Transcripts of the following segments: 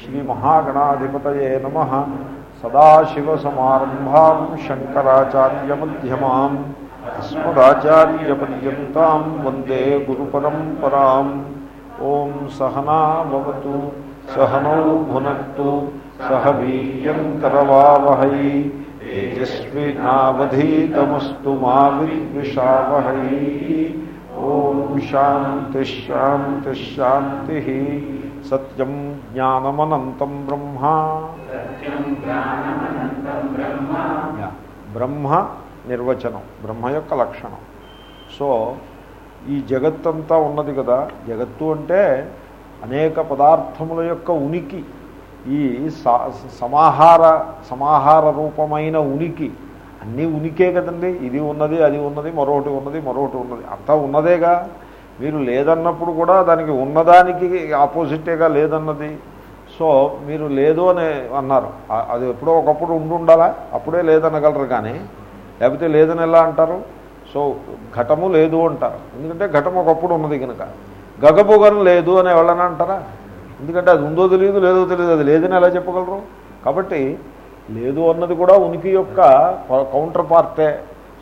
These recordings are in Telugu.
श्रीमहागणाधिपतये नम। सदाशिवसमारम्भां शङ्कराचार्यमध्यमाम् अस्मदाचार्यपर्यन्तां वंदे गुरुपरम्पराम्। ओं सहना सहनौ भुन सह वीर्यङ्करवावहै, तेजस्विनावधीतमस्तु मा विद्विषावहै। ॐ सत्यम జ్ఞానమనంతం బ్రహ్మ బ్రహ్మ నిర్వచనం బ్రహ్మ యొక్క లక్షణం. సో ఈ జగత్తంతా ఉన్నది కదా జగత్తు అంటే అనేక పదార్థముల యొక్క ఉనికి. ఈ సా- సమాహార సమాహార రూపమైన ఉనికి. అన్నీ ఉనికే కదండి ఇది ఉన్నది అది ఉన్నది మరొకటి ఉన్నది మరొకటి ఉన్నది. అంతా ఉన్నదేగా? మీరు లేదన్నప్పుడు కూడా దానికి ఉన్నదానికి ఆపోజిటేగా లేదన్నది. సో మీరు లేదు అని అన్నారు. అది ఎప్పుడో ఒకప్పుడు ఉండుండాలా అప్పుడే లేదనగలరు కానీ. లేకపోతే లేదని ఎలా అంటారు? సో ఘటము లేదు అంటారు ఎందుకంటే ఘటం ఒకప్పుడు ఉన్నది కనుక. గగబోగనం లేదు అని ఎవరన్నా అంటారా? ఎందుకంటే అది ఉందో తెలియదు లేదో తెలియదు. అది లేదని ఎలా చెప్పగలరు? కాబట్టి లేదు అన్నది కూడా ఉనికి యొక్క కౌంటర్ పార్టే.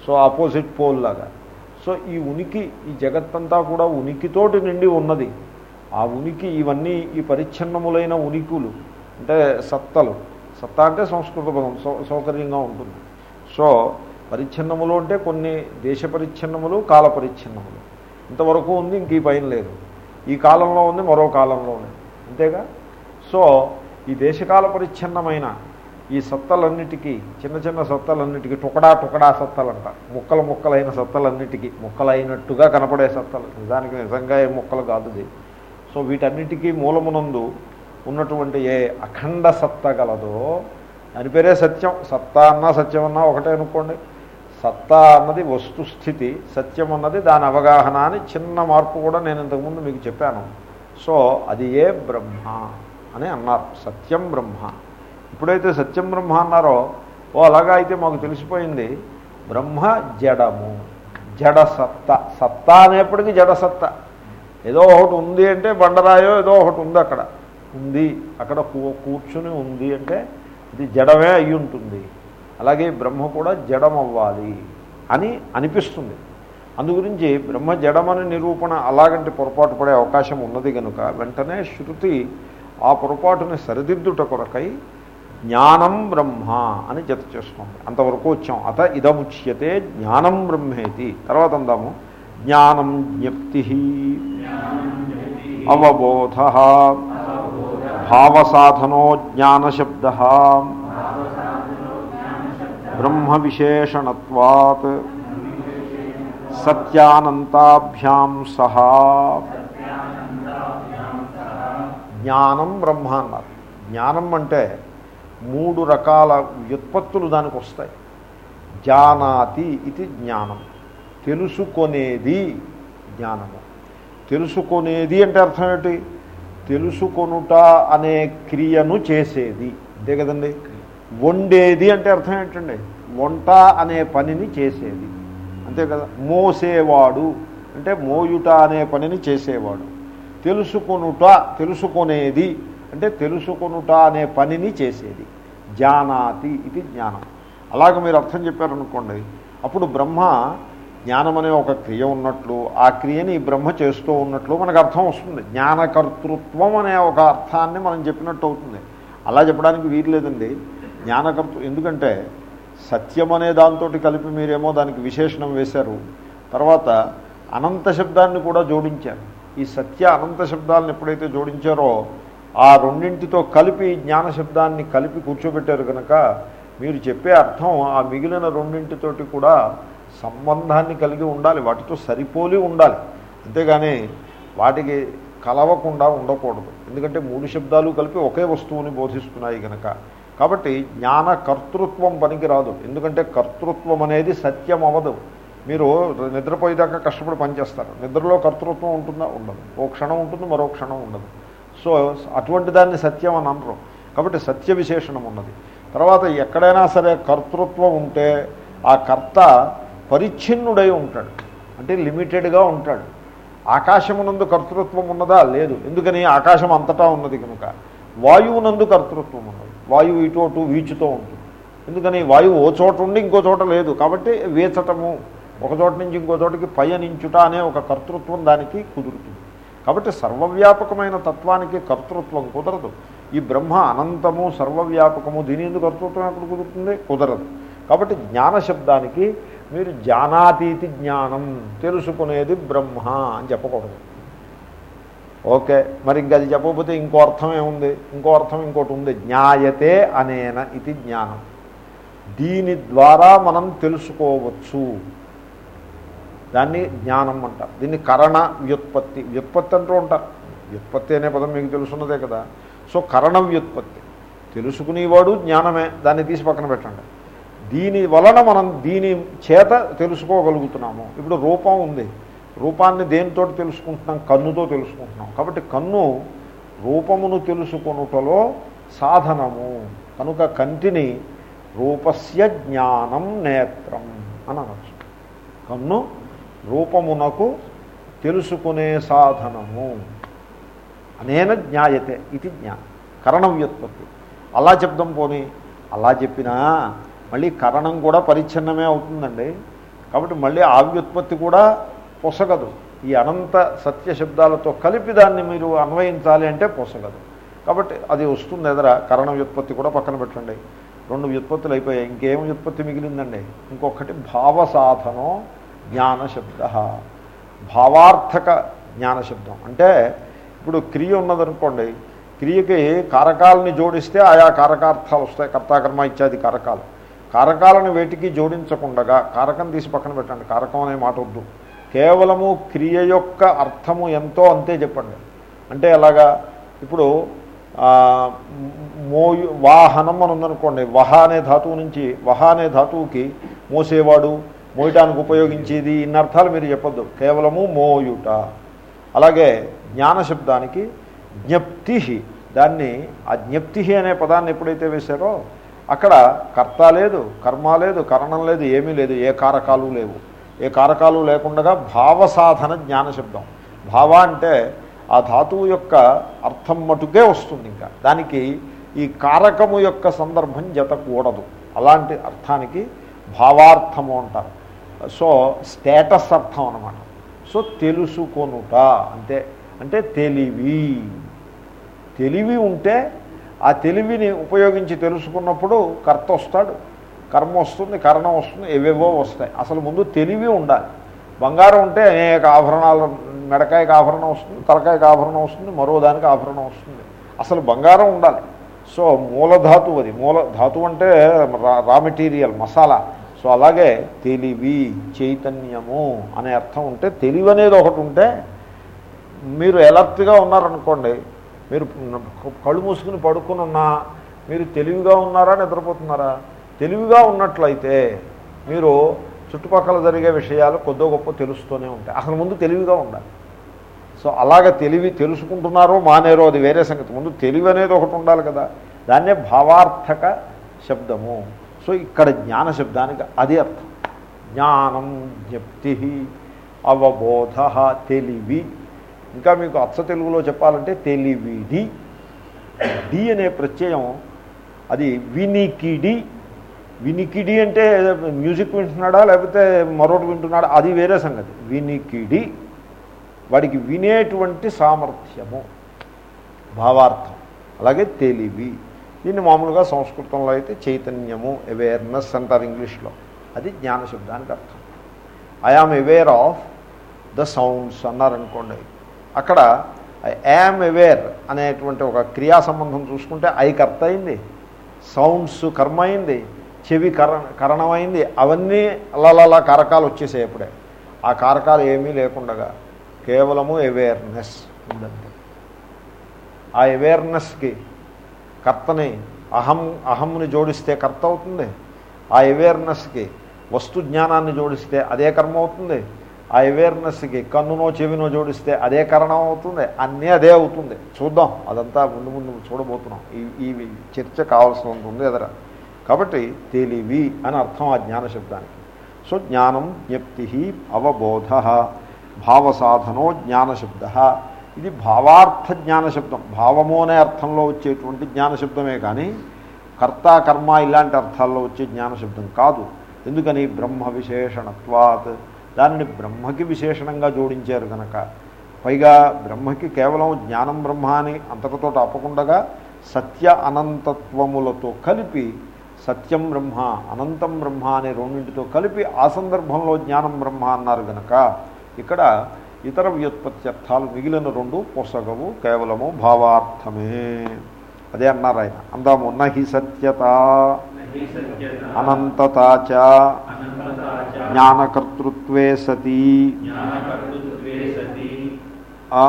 సో ఆపోజిట్ పోల్ లాగా. సో ఈ ఉనికి ఈ జగత్తంతా కూడా ఉనికితోటి నిండి ఉన్నది. ఆ ఉనికి ఇవన్నీ ఈ పరిచ్ఛిన్నములైన ఉనికులు అంటే సత్తలు. సత్తా అంటే సంస్కృత పదం సౌ సౌకర్యంగా ఉంటుంది. సో పరిచ్ఛిన్నములు అంటే కొన్ని దేశ పరిచ్ఛిన్నములు కాల పరిచ్ఛిన్నములు. ఇంతవరకు ఉంది ఇంక ఈ పైన లేదు. ఈ కాలంలో ఉంది మరో కాలంలో ఉంది అంతేగా? సో ఈ దేశకాల పరిచ్ఛిన్నమైన ఈ సత్తలన్నిటికీ చిన్న చిన్న సత్తలన్నిటికీ టుకడా టుకడా సత్తలంట. ముక్కలు ముక్కలైన సత్తలన్నిటికీ ముక్కలైనట్టుగా కనపడే సత్తలు. నిజానికి నిజంగా ఏ ముక్కలు కాదుది సో వీటన్నిటికీ మూలమునందు ఉన్నటువంటి ఏ అఖండ సత్త గలదో దాని పేరే సత్యం. సత్తా అన్నా సత్యం అన్నా ఒకటే అనుకోండి. సత్తా అన్నది వస్తుస్థితి సత్యం అన్నది దాని అవగాహన అని చిన్న మార్పు కూడా నేను ఇంతకుముందు మీకు చెప్పాను. సో అది ఏ బ్రహ్మ అని అన్నారు. సత్యం బ్రహ్మ. ఎప్పుడైతే సత్యం బ్రహ్మ అన్నారో ఓ అలాగా అయితే మాకు తెలిసిపోయింది. బ్రహ్మ జడము. జడ సత్త సత్తా అనేప్పటికీ జడ సత్త ఏదో ఒకటి ఉంది అంటే బండరాయో ఏదో ఒకటి ఉంది అక్కడ. ఉంది. అక్కడ కూ- కూర్చుని ఉంది అంటే ఇది జడమే అయి ఉంటుంది. అలాగే బ్రహ్మ కూడా జడం అవ్వాలి అని అనిపిస్తుంది. అందుగురించి బ్రహ్మ జడమని నిరూపణ అలాగంటి పొరపాటు పడే అవకాశం ఉన్నది కనుక వెంటనే శృతి ఆ పొరపాటుని సరిదిద్దుట కొరకై జ్ఞానం బ్రహ్మ అని జత చేస్తుంది అంతవరకు వచ్చాం. అత ఇదముచ్యతే జ్ఞానం బ్రహ్మేతి. తర్వాత అందాము. జ్ఞానం జ్ఞప్తి. అవబోధ. భావసాధనో జ్ఞానశబ్ద. బ్రహ్మ విశేషణత్వాత్ సత్యానంతాభ్యాం సహా. జ్ఞానం బ్రహ్మ అన్నారు. జ్ఞానం అంటే మూడు రకాల వ్యుత్పత్తులు దానికి వస్తాయి. జానాతి ఇది జ్ఞానం. తెలుసుకొనేది జ్ఞానము. తెలుసుకొనేది అంటే అర్థం ఏంటి? తెలుసుకొనుట అనే క్రియను చేసేది. అంతే కదండి? వండేది అంటే అర్థం ఏంటండి? వంట అనే పనిని చేసేది. అంతే కదా? మోసేవాడు. అంటే మోయుట అనే పనిని చేసేవాడు. తెలుసుకొనుట తెలుసుకొనేది. అంటే తెలుసుకొనుట అనే పనిని చేసేది. జానాతి ఇది జ్ఞానం. అలాగ మీరు అర్థం చెప్పారనుకోండి అప్పుడు బ్రహ్మ జ్ఞానం అనే ఒక క్రియ ఉన్నట్లు ఆ క్రియని ఈ బ్రహ్మ చేస్తూ ఉన్నట్లు మనకు అర్థం వస్తుంది. జ్ఞానకర్తృత్వం అనే ఒక అర్థాన్ని మనం చెప్పినట్టు అవుతుంది. అలా చెప్పడానికి వీలు లేదండి. జ్ఞానకర్తృ ఎందుకంటే సత్యం అనే దాంతో కలిపి మీరేమో దానికి విశేషణం వేశారు. తర్వాత అనంత శబ్దాన్ని కూడా జోడించారు. ఈ సత్య అనంత శబ్దాలను ఎప్పుడైతే జోడించారో ఆ రెండింటితో కలిపి జ్ఞాన శబ్దాన్ని కలిపి కూర్చోబెట్టారు కనుక మీరు చెప్పే అర్థం ఆ మిగిలిన రెండింటితోటి కూడా సంబంధాన్ని కలిగి ఉండాలి. వాటితో సరిపోలి ఉండాలి. అంతేగాని వాటికి కలవకుండా ఉండకూడదు. ఎందుకంటే మూడు శబ్దాలు కలిపి ఒకే వస్తువుని బోధిస్తున్నాయి కనుక కాబట్టి జ్ఞాన కర్తృత్వం పనికిరాదు. ఎందుకంటే కర్తృత్వం అనేది సత్యం అవ్వదు. మీరు నిద్రపోయేదాకా కష్టపడి పనిచేస్తారు. నిద్రలో కర్తృత్వం ఉంటుందా? ఉండదు. ఓ క్షణం ఉంటుంది మరో క్షణం ఉండదు. సో అటువంటి దాన్ని సత్యం అని అనరు. కాబట్టి సత్య విశేషణం ఉన్నది. తర్వాత ఎక్కడైనా సరే కర్తృత్వం ఉంటే ఆ కర్త పరిచ్ఛిన్నుడై ఉంటాడు. అంటే లిమిటెడ్గా ఉంటాడు. ఆకాశమునందు కర్తృత్వం ఉన్నదా? లేదు. ఎందుకని? ఆకాశం అంతటా ఉన్నది కనుక. వాయువునందు కర్తృత్వం ఉన్నది. వాయువు ఇటు అటు వీచుతూ ఉంటుంది. ఎందుకని? వాయువు ఓ చోట ఉండి ఇంకో చోట లేదు. కాబట్టి వీచటము. ఒక చోట నుంచి ఇంకో చోటకి పయనించుట అనే ఒక కర్తృత్వం దానికి కుదురుతుంది. కాబట్టి సర్వవ్యాపకమైన తత్వానికి కర్తృత్వం కుదరదు. ఈ బ్రహ్మ అనంతము సర్వవ్యాపకము దీని ఎందుకు కర్తృత్వం ఎప్పుడు కుదురుతుంది? కుదరదు. కాబట్టి జ్ఞాన శబ్దానికి మీరు జ్ఞానాతీతి జ్ఞానం తెలుసుకునేది బ్రహ్మ అని చెప్పకూడదు. ఓకే మరి ఇంకా అది చెప్పకపోతే ఇంకో అర్థం ఏముంది? ఇంకో అర్థం ఇంకోటి ఉంది. జ్ఞాయతే అనేన ఇది జ్ఞానం. దీని ద్వారా మనం తెలుసుకోవచ్చు. దాన్ని జ్ఞానం అంటారు. దీన్ని కరణ వ్యుత్పత్తి. వ్యుత్పత్తి అంటూ ఉంటారు. వ్యుత్పత్తి అనే పదం మీకు తెలుసున్నదే కదా. సో కరణ వ్యుత్పత్తి. తెలుసుకునేవాడు జ్ఞానమే. దాన్ని తీసి పక్కన పెట్టండి. దీని వలన మనం దీని చేత తెలుసుకోగలుగుతున్నాము. ఇప్పుడు రూపం ఉంది. రూపాన్ని దేనితో తెలుసుకుంటున్నాం? కన్నుతో తెలుసుకుంటున్నాం. కాబట్టి కన్ను రూపమును తెలుసుకొనుటలో సాధనము. కనుక కంటిని రూపస్య జ్ఞానం నేత్రం అని అనొచ్చు కన్ను రూపమునకు తెలుసుకునే సాధనము. అనేన జ్ఞాయతే ఇది జ్ఞా కరణం వ్యుత్పత్తి అలా చెప్దాం పోని. అలా చెప్పినా మళ్ళీ కరణం కూడా పరిచ్ఛిన్నమే అవుతుందండి. కాబట్టి మళ్ళీ ఆ వ్యుత్పత్తి కూడా పొసగదు. ఈ అనంత సత్య శబ్దాలతో కలిపి దాన్ని మీరు అన్వయించాలి అంటే పొసగదు. కాబట్టి అది వస్తుంది ఎదర కరణ వ్యుత్పత్తి కూడా పక్కన పెట్టండి. రెండు వ్యుత్పత్తులు అయిపోయాయి. ఇంకేం వ్యుత్పత్తి మిగిలిందండి? ఇంకొకటి భావ సాధనం జ్ఞాన శబ్ద భావార్థక జ్ఞాన శబ్దం అంటే ఇప్పుడు క్రియ ఉన్నదనుకోండి క్రియకి కారకాలని జోడిస్తే ఆయా కారకార్థాలు వస్తాయి. కర్తాకర్మ ఇత్యాది కారకాలు. కారకాలను వేటికి జోడించకుండగా కారకం తీసి పక్కన పెట్టండి. కారకం అనే మాట వద్దు. కేవలము క్రియ యొక్క అర్థము ఎంతో అంతే చెప్పండి. అంటే ఎలాగా? ఇప్పుడు మోయు వాహనం అని ఉందనుకోండి. వహ అనే ధాతువు నుంచి వహ అనే ధాతువుకి మోసేవాడు మోయటానికి ఉపయోగించేది ఇన్ని అర్థాలు మీరు చెప్పొద్దు. కేవలము మోయుట. అలాగే జ్ఞాన శబ్దానికి జ్ఞప్తి దాన్ని ఆ జ్ఞప్తి అనే పదాన్ని ఎప్పుడైతే వేశారో అక్కడ కర్త లేదు కర్మ లేదు కరణం లేదు ఏమీ లేదు ఏ కారకాలు లేవు. ఏ కారకాలు లేకుండా భావ సాధన భావ అంటే ఆ ధాతువు యొక్క అర్థం మటుకే వస్తుంది ఇంకా. దానికి ఈ కారకము యొక్క సందర్భం జతకూడదు. అలాంటి అర్థానికి భావార్థము అంటారు. సో స్టేటస్ అర్థం అనమాట సో తెలుసుకొనుట అంతే. అంటే తెలివి. తెలివి ఉంటే ఆ తెలివిని ఉపయోగించి తెలుసుకున్నప్పుడు కర్త వస్తాడు. కర్మ వస్తుంది కరణం వస్తుంది ఏవేవో వస్తాయి. అసలు ముందు తెలివి ఉండాలి. బంగారం ఉంటే అనేక ఆభరణాలు మెడకాయకు ఆభరణం వస్తుంది తలకాయకి ఆభరణం వస్తుంది మరో దానికి ఆభరణం వస్తుంది. అసలు బంగారం ఉండాలి. సో మూలధాతువు అది. మూల ధాతువు అంటే రా మెటీరియల్ మసాలా. సో అలాగే తెలివి చైతన్యము అనే అర్థం ఉంటే తెలివి అనేది ఒకటి ఉంటే మీరు ఎలర్ట్గా ఉన్నారనుకోండి మీరు కళ్ళు మూసుకుని పడుకుని ఉన్నా మీరు తెలివిగా ఉన్నారా నిద్రపోతున్నారా? తెలివిగా ఉన్నట్లయితే మీరు చుట్టుపక్కల జరిగే విషయాలు కొద్దో గొప్ప తెలుస్తూనే ఉంటాయి. అసలు ముందు తెలివిగా ఉండాలి. సో అలాగ తెలివి తెలుసుకుంటున్నారో మానేరో అది వేరే సంగతి. ముందు తెలివి అనేది ఒకటి ఉండాలి కదా. దాన్నే భావార్థక శబ్దము. సో ఇక్కడ జ్ఞాన శబ్దానికి అది అర్థం. జ్ఞానం జ్ఞప్తి అవబోధ తెలివి. ఇంకా మీకు అచ్చ తెలుగులో చెప్పాలంటే తెలివిడి. డి అనే ప్రత్యయం అది వినికిడి. వినికిడి అంటే మ్యూజిక్ వింటున్నాడా లేకపోతే మరొకటి వింటున్నాడా? అది వేరే సంగతి. వినికిడి వాడికి వినేటువంటి సామర్థ్యము భావార్థం. అలాగే తెలివి. దీన్ని మామూలుగా సంస్కృతంలో అయితే చైతన్యము అవేర్నెస్ అంటారు ఇంగ్లీష్లో. అది జ్ఞాన శబ్దానికి అర్థం. I am aware of the sounds అన్నారనుకోండి. అక్కడ ఐ యామ్ అవేర్ అనేటువంటి ఒక క్రియా సంబంధం చూసుకుంటే ఐ కర్త అయింది. సౌండ్స్ కర్మ అయింది. చెవి కర కరణమైంది. అవన్నీ అలా కారకాలు వచ్చేసాయి అప్పుడే. ఆ కారకాలు ఏమీ లేకుండగా కేవలము అవేర్నెస్ ఉందండి ఆ అవేర్నెస్కి కర్తని అహం అహంని జోడిస్తే కర్త అవుతుంది. ఆ అవేర్నెస్కి వస్తు జ్ఞానాన్ని జోడిస్తే అదే కర్మ అవుతుంది. ఆ అవేర్నెస్కి కన్నునో చెవినో జోడిస్తే అదే కారణం అవుతుంది. అన్నీ అదే అవుతుంది. చూద్దాం. అదంతా ముందు ముందు చూడబోతున్నాం. ఈ ఈ చర్చ కావాల్సినంత ఉంది ఎదర. కాబట్టి తెలివి అని అర్థం ఆ జ్ఞాన శబ్దానికి. సో జ్ఞానం జ్ఞప్తి అవబోధ భావసాధనో జ్ఞానశబ్ద ఇది భావార్థ జ్ఞానశబ్దం భావము అనే అర్థంలో వచ్చేటువంటి జ్ఞానశబ్దమే కానీ కర్త కర్మ ఇలాంటి అర్థాల్లో వచ్చే జ్ఞానశబ్దం కాదు. ఎందుకని? బ్రహ్మ విశేషణత్వాత్. దానిని బ్రహ్మకి విశేషణంగా జోడించారు కనుక పైగా బ్రహ్మకి కేవలం జ్ఞానం బ్రహ్మ అని అంతటితో ఆపకుండగా సత్య అనంతత్వములతో కలిపి సత్యం బ్రహ్మ అనంతం బ్రహ్మ అనే రెండింటితో కలిపి ఆ సందర్భంలో జ్ఞానం బ్రహ్మ అన్నారు గనక ఇక్కడ ఇతర వ్యుత్పత్తి అర్థాలు మిగిలిన రెండు పొసగవు కేవలము భావార్థమే. అదే అన్నారు ఆయన. అందాము నహి సత్యత అనంతతాచ జ్ఞానకర్తృత్వే సతీ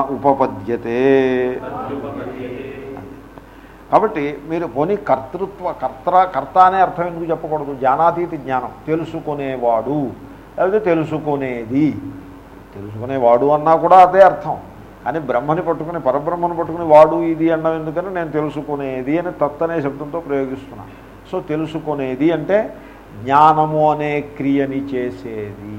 ఉపపద్యతే. కాబట్టి మీరు పోనీ కర్తృత్వ కర్త కర్త అనే అర్థం ఎందుకు చెప్పకూడదు? జ్ఞానాతీతి జ్ఞానం. తెలుసుకునేవాడు. లేకపోతే తెలుసుకునేది. తెలుసుకునేవాడు అన్నా కూడా అదే అర్థం. అని బ్రహ్మని పట్టుకుని పరబ్రహ్మను పట్టుకుని వాడు ఇది అన్నం ఎందుకని నేను తెలుసుకునేది అని తత్తనే శబ్దంతో ప్రయోగిస్తున్నాను సో తెలుసుకునేది అంటే జ్ఞానము అనే క్రియని చేసేది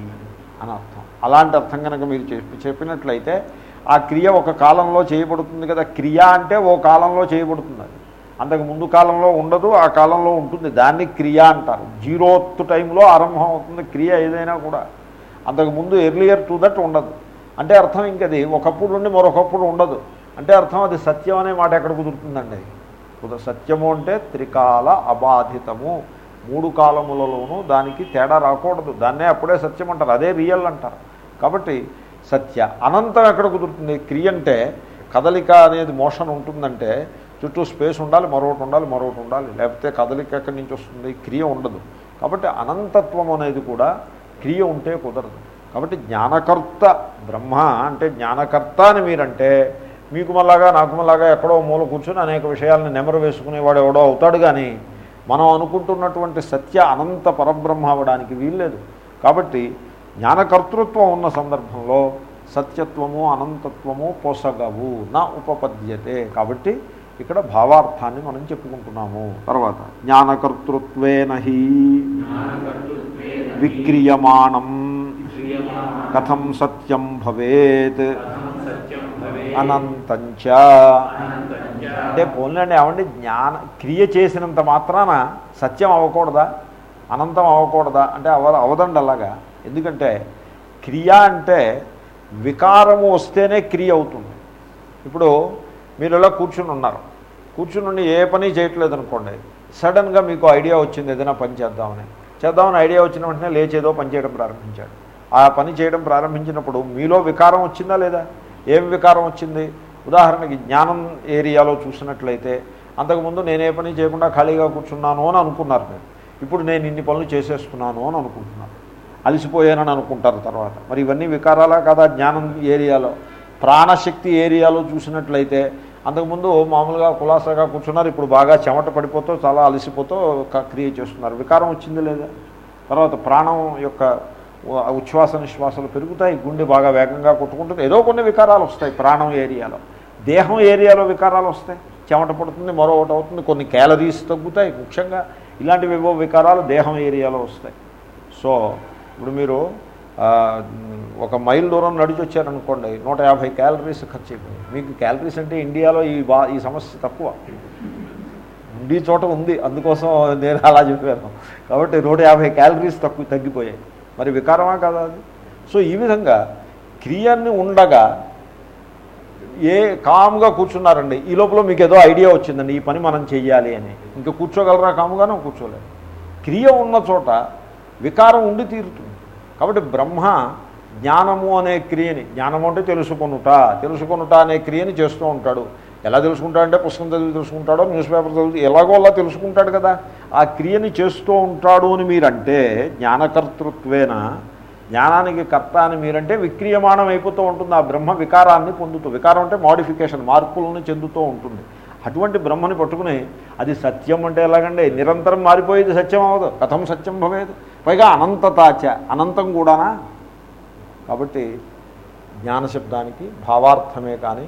అని అర్థం. అలాంటి అర్థం కనుక మీరు చెప్పి చెప్పినట్లయితే ఆ క్రియ ఒక కాలంలో చేయబడుతుంది కదా. క్రియ అంటే ఓ కాలంలో చేయబడుతుంది అది. అంతకు ముందు కాలంలో ఉండదు ఆ కాలంలో ఉంటుంది. దాన్ని క్రియ అంటారు. జీరోత్ టైంలో ఆరంభం అవుతుంది క్రియ ఏదైనా కూడా. అంతకు ముందు ఎర్లియర్ టు దట్ ఉండదు. అంటే అర్థం ఇంకది ఒకప్పుడు ఉండి మరొకప్పుడు ఉండదు. అంటే అర్థం అది సత్యం అనే మాట ఎక్కడ కుదురుతుందండి? సత్యము అంటే త్రికాల అబాధితము. మూడు కాలములలోనూ దానికి తేడా రాకూడదు. దాన్నే అప్పుడే సత్యం అంటారు. అదే రియల్ అంటారు. కాబట్టి సత్య అనంతం ఎక్కడ కుదురుతుంది? క్రియ అంటే కదలిక అనేది మోషన్ ఉంటుందంటే చుట్టూ స్పేస్ ఉండాలి మరొకటి ఉండాలి మరొకటి ఉండాలి. లేకపోతే కదలిక ఎక్కడి నుంచి వస్తుంది? క్రియ ఉండదు. కాబట్టి అనంతత్వం అనేది కూడా క్రియ ఉంటే కుదరదు. కాబట్టి జ్ఞానకర్త బ్రహ్మ అంటే జ్ఞానకర్త అని మీరంటే మీకు మళ్ళాగా నాకు మళ్ళాగా ఎక్కడో మూల కూర్చొని అనేక విషయాలను నెమరు వేసుకునేవాడు ఎవడో అవుతాడు కానీ మనం అనుకుంటున్నటువంటి సత్య అనంత పరబ్రహ్మ అవడానికి వీల్లేదు. కాబట్టి జ్ఞానకర్తృత్వం ఉన్న సందర్భంలో సత్యత్వము అనంతత్వము పొసగవు నా ఉపపద్యతే. కాబట్టి ఇక్కడ భావార్థాన్ని మనం చెప్పుకుంటున్నాము. తర్వాత జ్ఞానకర్తృత్వే. నహీ విక్రియమాణం కథం సత్యం భవేత్ అనంతంచ అంటే పోన్లండి ఏమండి? జ్ఞాన క్రియ చేసినంత మాత్రాన సత్యం అవ్వకూడదా? అనంతం అవ్వకూడదా? అంటే అవ అవదండి అలాగా. ఎందుకంటే క్రియ అంటే వికారము వస్తేనే క్రియ అవుతుంది. ఇప్పుడు మీరు ఇలా కూర్చుని ఉన్నారు. కూర్చుని ఉండి ఏ పని చేయట్లేదు అనుకోండి సడన్గా మీకు ఐడియా వచ్చింది ఏదైనా పని చేద్దామని. చేద్దామని ఐడియా వచ్చిన వెంటనే లేచేదో పని చేయడం ప్రారంభించాడు. ఆ పని చేయడం ప్రారంభించినప్పుడు మీలో వికారం వచ్చిందా లేదా? ఏం వికారం వచ్చింది? ఉదాహరణకి జ్ఞానం ఏరియాలో చూసినట్లయితే అంతకుముందు నేనే పని చేయకుండా ఖాళీగా కూర్చున్నాను అని అనుకున్నారు మీరు. ఇప్పుడు నేను ఇన్ని పనులు చేసేస్తున్నాను అని అనుకుంటున్నాను. అలసిపోయానని అనుకుంటారు తర్వాత. మరి ఇవన్నీ వికారాలా కదా జ్ఞానం ఏరియాలో? ప్రాణశక్తి ఏరియాలో చూసినట్లయితే అంతకుముందు మామూలుగా కులాసాగా కూర్చున్నారు ఇప్పుడు బాగా చెమట పడిపోతూ చాలా అలసిపోతూ క్రియ చేస్తున్నారు. వికారం వచ్చింది లేదా? తర్వాత ప్రాణం యొక్క ఉచ్ఛ్వాస నిశ్వాసాలు పెరుగుతాయి గుండె బాగా వేగంగా కొట్టుకుంటుంది. ఏదో కొన్ని వికారాలు వస్తాయి ప్రాణం ఏరియాలో. దేహం ఏరియాలో వికారాలు వస్తాయి. చెమట పడుతుంది మరొకటి అవుతుంది. కొన్ని క్యాలరీస్ తగ్గుతాయి ముఖ్యంగా. ఇలాంటివి ఏవో వికారాలు దేహం ఏరియాలో వస్తాయి. సో ఇప్పుడు మీరు ఒక మైల్ దూరం నడిచి వచ్చారనుకోండి నూట యాభై క్యాలరీస్ ఖర్చు అయిపోయింది మీకు క్యాలరీస్ అంటే ఇండియాలో ఈ బా ఈ సమస్య తక్కువ. ఉండి చోట ఉంది అందుకోసం నేను అలా చెప్పాను. కాబట్టి నూట యాభై క్యాలరీస్ తక్కువ తగ్గిపోయాయి. మరి వికారమా కదా అది? సో ఈ విధంగా క్రియని ఉండగా ఏ కామ్గా కూర్చున్నారండి ఈ లోపల మీకు ఏదో ఐడియా వచ్చిందండి ఈ పని మనం చెయ్యాలి అని. ఇంకా కూర్చోగలరా కాముగానే కూర్చోలేదు క్రియ ఉన్న చోట వికారం ఉండి తీరుతుంది. కాబట్టి బ్రహ్మ జ్ఞానము అనే క్రియని జ్ఞానము అంటే తెలుసుకొనుట తెలుసుకొనుట అనే క్రియని చేస్తూ ఉంటాడు. ఎలా తెలుసుకుంటాడంటే పుస్తకం చదివి తెలుసుకుంటాడో న్యూస్ పేపర్ చదివి ఎలాగో అలా తెలుసుకుంటాడు కదా. ఆ క్రియని చేస్తూ ఉంటాడు అని మీరంటే జ్ఞానకర్తృత్వేన జ్ఞానానికి కర్త అని మీరంటే విక్రియమాణం అయిపోతూ ఉంటుంది. ఆ బ్రహ్మ వికారాన్ని పొందుతూ వికారం అంటే మాడిఫికేషన్ మార్పులను చెందుతూ ఉంటుంది. అటువంటి బ్రహ్మని పట్టుకుని అది సత్యం అంటే ఎలాగండి? నిరంతరం మారిపోయేది సత్యం అవ్వదు. కథం సత్యం భవేది. పైగా అనంతతాచ అనంతం కూడానా? కాబట్టి జ్ఞానశబ్దానికి భావార్థమే కానీ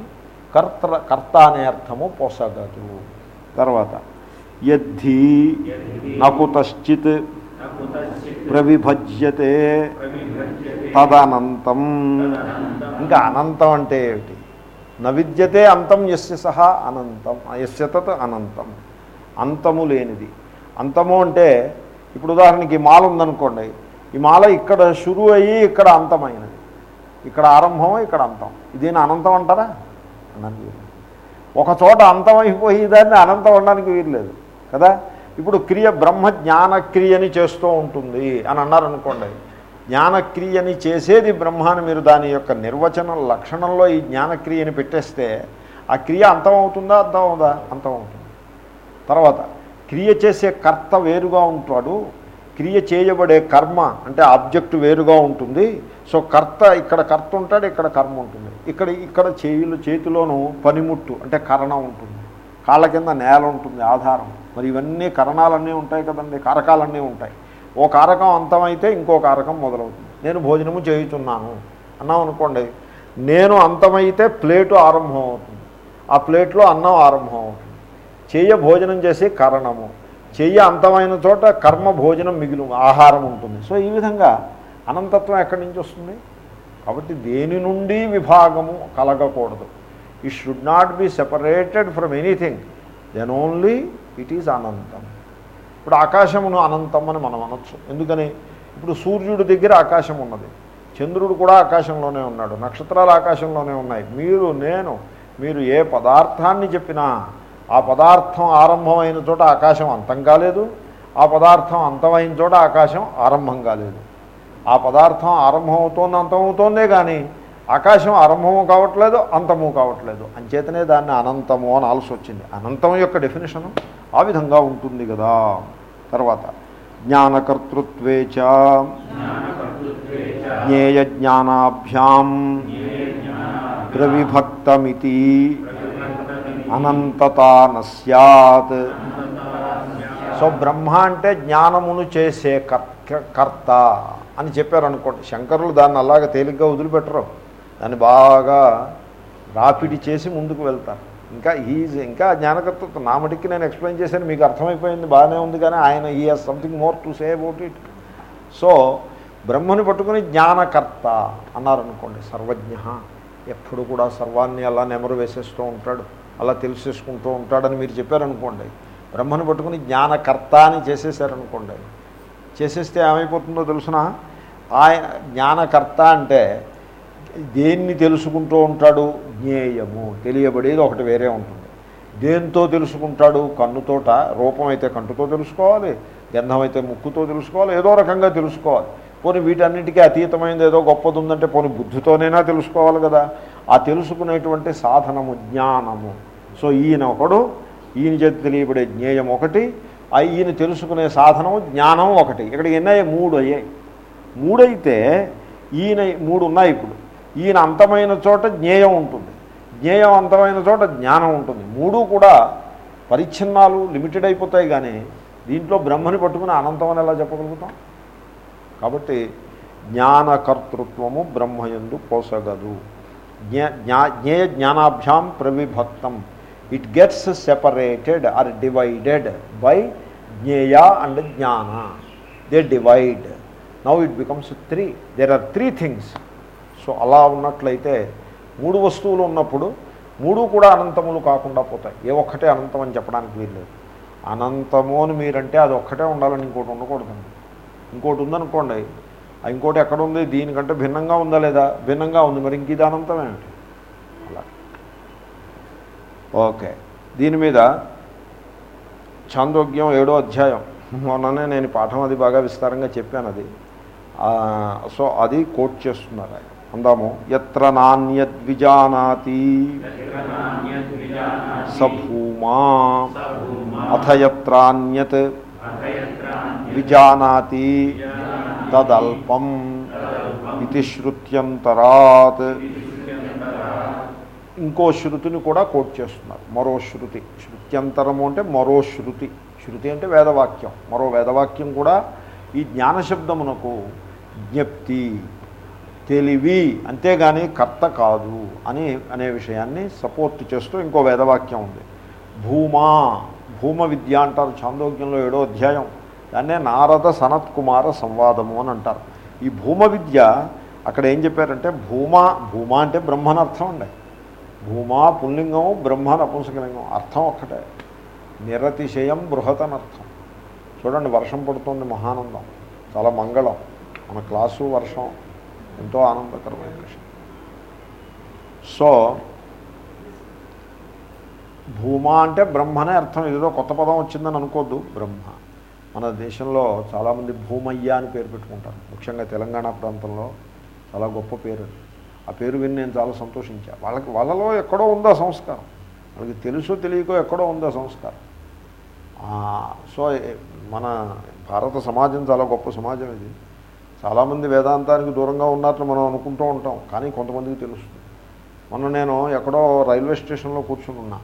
కర్త కర్త అనే అర్థము పొసగదు తర్వాత యద్ధి నకుతశ్చిత్ ప్రవిభజ్యతే తదనంతం. ఇంకా అనంతం అంటే ఏమిటి? నవిద్యతే అంతం యస్య సహా అనంతం. ఎస్యతత్ అనంతం. అంతము లేనిది. అంతము అంటే ఇప్పుడు ఉదాహరణకి ఈ మాల ఉందనుకోండి. ఈ మాల ఇక్కడ షురు అయ్యి ఇక్కడ అంతమైనది. ఇక్కడ ఆరంభం ఇక్కడ అంతం. దీని అనంతం అంటారా? అనడానికి ఒక చోట అంతమైపోయి దాన్ని అనంతం అనడానికి వీల్లేదు కదా? ఇప్పుడు క్రియ బ్రహ్మ జ్ఞానక్రియని చేస్తూ ఉంటుంది అని అన్నారనుకోండి. జ్ఞానక్రియని చేసేది బ్రహ్మ అని మీరు దాని యొక్క నిర్వచనం లక్షణంలో ఈ జ్ఞానక్రియని పెట్టేస్తే ఆ క్రియ అంతం అవుతుందా అర్థం అవుదా? అంతం అవుతుంది. తర్వాత క్రియ చేసే కర్త వేరుగా ఉంటాడు. క్రియ చేయబడే కర్మ అంటే ఆబ్జెక్ట్ వేరుగా ఉంటుంది. సో కర్త ఇక్కడ కర్త ఉంటాడు ఇక్కడ కర్మ ఉంటుంది. ఇక్కడ ఇక్కడ చేయులు చేతిలోనూ పనిముట్టు అంటే కరణం ఉంటుంది. కాళ్ళ కింద నేల ఉంటుంది ఆధారం. మరి ఇవన్నీ కరణాలన్నీ ఉంటాయి కదండి కారకాలన్నీ ఉంటాయి. ఓ కారకం అంతమైతే ఇంకో కారకం మొదలవుతుంది. నేను భోజనము చేయుచున్నాను. అన్నాం అనుకోండి నేను అంతమైతే ప్లేటు ఆరంభం అవుతుంది ఆ ప్లేట్లో అన్నం ఆరంభం అవుతుంది చెయ్య భోజనం చేసే కరణము చెయ్య అంతమైన చోట కర్మ భోజనం మిగిలి ఆహారం ఉంటుంది. సో ఈ విధంగా అనంతత్వం ఎక్కడి నుంచి వస్తుంది? కాబట్టి దేని నుండి విభాగము కలగకూడదు. ఈ should not be separated from anything then only it is అనంతం. ఇప్పుడు ఆకాశమును అనంతం అని మనం అనొచ్చు. ఎందుకని? ఇప్పుడు సూర్యుడి దగ్గర ఆకాశం ఉన్నది. చంద్రుడు కూడా ఆకాశంలోనే ఉన్నాడు. నక్షత్రాలు ఆకాశంలోనే ఉన్నాయి. మీరు నేను మీరు ఏ పదార్థాన్ని చెప్పినా ఆ పదార్థం ఆరంభమైన చోట ఆకాశం అంతం కాలేదు. ఆ పదార్థం అంతమైన చోట ఆకాశం ఆరంభం కాలేదు. ఆ పదార్థం ఆరంభం అవుతోంది అంతమవుతోందే కానీ ఆకాశం ఆరంభము కావట్లేదు అంతము కావట్లేదు. అంచేతనే దాన్ని అనంతము అని ఆల్సి వచ్చింది అనంతం యొక్క డెఫినేషను ఆ విధంగా ఉంటుంది కదా. తర్వాత జ్ఞానకర్తృత్వే జ్ఞేయ జ్ఞానాభ్యాం ద్రవిభక్తమితి అనంతతాన నస్యాత్ సో బ్రహ్మ అంటే జ్ఞానమును చేసే కర్త కర్త అని చెప్పారనుకోండి. శంకరులు దాన్ని అలాగ తేలిగ్గా వదిలిపెట్టరు. దాన్ని బాగా రాపిడి చేసి ముందుకు వెళ్తారు. ఇంకా ఈజ్ ఇంకా జ్ఞానకర్తృత్వం. నా మటుకి నేను ఎక్స్ప్లెయిన్ చేశాను మీకు అర్థమైపోయింది బాగానే ఉంది కానీ ఆయన ఈ has something more to say about it so బ్రహ్మని పట్టుకుని జ్ఞానకర్త అన్నారనుకోండి సర్వజ్ఞ. ఎప్పుడు కూడా సర్వాన్ని అలా నెమరు వేసేస్తూ ఉంటాడు అలా తెలిసేసుకుంటూ ఉంటాడని మీరు చెప్పారనుకోండి బ్రహ్మను పట్టుకుని జ్ఞానకర్త అని చేసేసారనుకోండి చేసేస్తే ఏమైపోతుందో తెలుసిన? ఆయన జ్ఞానకర్త అంటే దేన్ని తెలుసుకుంటూ ఉంటాడు? జ్ఞేయము. తెలియబడేది ఒకటి వేరే ఉంటుంది. దేంతో తెలుసుకుంటాడు? కన్నుతోట రూపం అయితే కంటుతో తెలుసుకోవాలి గంధం అయితే ముక్కుతో తెలుసుకోవాలి ఏదో రకంగా తెలుసుకోవాలి. పోనీ వీటన్నిటికీ అతీతమైనది ఏదో గొప్పది ఉందంటే పోనీ బుద్ధితోనైనా తెలుసుకోవాలి కదా. ఆ తెలుసుకునేటువంటి సాధనము జ్ఞానము. సో ఈయన ఒకడు ఈయన చేత తెలియబడే జ్ఞేయం ఒకటి ఆ ఈయన తెలుసుకునే సాధనము జ్ఞానం ఒకటి. ఇక్కడ ఎన్నయ్యాయి మూడు అయ్యాయి మూడైతే ఈయన మూడు ఉన్నాయి ఇప్పుడు. ఈయన అంతమైన చోట జ్ఞేయం ఉంటుంది. జ్ఞేయం అంతమైన చోట జ్ఞానం ఉంటుంది. మూడు కూడా పరిచ్ఛిన్నాలు లిమిటెడ్ అయిపోతాయి కానీ దీంట్లో బ్రహ్మని పట్టుకుని అనంతం అని ఎలా చెప్పగలుగుతాం? కాబట్టి జ్ఞానకర్తృత్వము బ్రహ్మయందు పోసగదు. జ్ఞా జ్ఞా జ్ఞేయ జ్ఞానాభ్యాం ప్రవిభక్తం. It gets separated or divided by జ్ఞేయ and జ్ఞాన. They divide now it becomes three there are three things so అలా ఉన్నట్లయితే మూడు వస్తువులు ఉన్నప్పుడు మూడు కూడా అనంతములు కాకుండా పోతాయి. ఏ ఒక్కటే అనంతం అని చెప్పడానికి వీల్లేదు అనంతము అని మీరంటే అది ఒక్కటే ఉండాలని ఇంకోటి ఉండకూడదండి ఇంకోటి ఉందనుకోండి ఇంకోటి ఎక్కడ ఉంది దీనికంటే భిన్నంగా ఉందా లేదా? భిన్నంగా ఉంది. మరి ఇంక ఇది అనంతమేమిటి అలా. ఓకే. దీని మీద చాందోగ్యం ఏడో అధ్యాయం. మొన్ననే నేను పాఠం అది బాగా విస్తారంగా చెప్పాను అది. సో అది కోట్ చేస్తున్నారు ఆయన. అందాము. ఎత్ర నాణ్యద్విజానాతి సభూమా. అథ ఎత్రాన్యత్ విజానాతి తదల్పం ఇది శృత్యంతరాత్. ఇంకో శృతిని కూడా కోట్ చేస్తున్నారు. మరో శృతి. శృత్యంతరము అంటే మరో శృతి. శృతి అంటే వేదవాక్యం. మరో వేదవాక్యం కూడా ఈ జ్ఞానశబ్దమునకు జ్ఞప్తి. తెలివి అంతేగాని కర్త కాదు అని అనే విషయాన్ని సపోర్ట్ చేస్తూ ఇంకో వేదవాక్యం ఉంది. భూమా భూమ విద్య అంటారు చాందోగ్యంలో ఏడో అధ్యాయం. దాన్నే నారద సనత్ కుమార సంవాదము అని అంటారు. ఈ భూమ విద్య అక్కడ ఏం చెప్పారంటే భూమా భూమా అంటే బ్రహ్మనర్థం అండి. భూమా పుల్లింగం బ్రహ్మ నపుంసకలింగం అర్థం ఒక్కటే. నిరతిశయం బృహతనర్థం చూడండి వర్షం పడుతుంది మహానందం. చాలా మంగళం. మన క్లాసు వర్షం. ఎంతో ఆనందకరమైన విషయం. సో భూమా అంటే బ్రహ్మనే అర్థం. ఏదో కొత్త పదం వచ్చిందని అనుకోద్దు. బ్రహ్మ. మన దేశంలో చాలామంది భూమయ్య అని పేరు పెట్టుకుంటారు. ముఖ్యంగా తెలంగాణ ప్రాంతంలో చాలా గొప్ప పేరు. ఆ పేరు విని నేను చాలా సంతోషించాను వాళ్ళకి వాళ్ళలో ఎక్కడో ఉందా సంస్కారం. వాళ్ళకి తెలుసో తెలియకో ఎక్కడో ఉందా సంస్కారం. సో మన భారత సమాజం చాలా గొప్ప సమాజం ఇది. చాలామంది వేదాంతానికి దూరంగా ఉన్నట్లు మనం అనుకుంటూ ఉంటాం కానీ కొంతమందికి తెలుస్తుంది. మొన్న నేను ఎక్కడో రైల్వే స్టేషన్లో కూర్చుని ఉన్నా.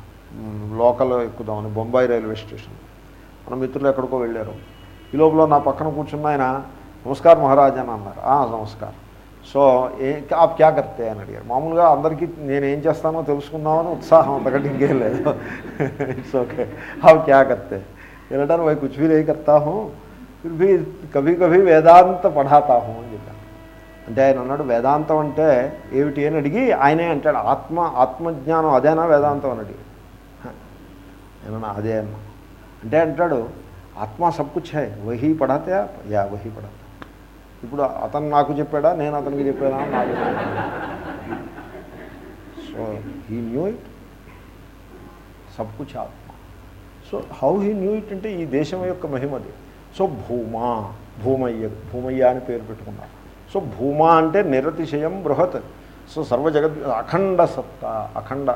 లోకల్ ఎక్కుదామని బొంబాయి రైల్వే స్టేషన్. మన మిత్రులు ఎక్కడికో వెళ్ళారు. ఈ లోపల నా పక్కన కూర్చున్న ఆయన నమస్కారం మహారాజ్ అని అన్నారు. నమస్కారం. సో ఏ ఆప్ క్యా కర్తే అని అడిగారు. మామూలుగా అందరికీ నేను ఏం చేస్తానో తెలుసుకుందామని ఉత్సాహం అంతకంటే ఇంకేం లేదు. ఇట్స్ ఓకే ఆప్ క్యా కర్తే? వెళ్ళడానికి వై కుచ్వీ ఏ కర్తా फिर भी कभी कभी వేదాంత పఢాతా హూ అని చెప్పాను అంటే ఆయన అన్నాడు వేదాంతం అంటే ఏమిటి అని అడిగి ఆయనే అంటాడు ఆత్మ ఆత్మజ్ఞానం అదేనా వేదాంతం అని అడిగి ఏమన్నా అదే అన్నా అంటే అంటాడు ఆత్మ సబ్ కుచ్ హై వహీ పఢాతే ఆప్? యా వహీ పఢాతే ఇప్పుడు అతను నాకు చెప్పాడా నేను అతనికి చెప్పానా అని నాకు so he knew it sub కుచ్ ఆత్మ so how he knew it అంటే ఈ దేశం యొక్క మహిమది సో భూమా భూమయ్య భూమయ్య అని పేరు పెట్టుకున్నారు. సో భూమా అంటే నిరతిశయం బృహత్. సో సర్వ జగత్ అఖండ సత్తా అఖండ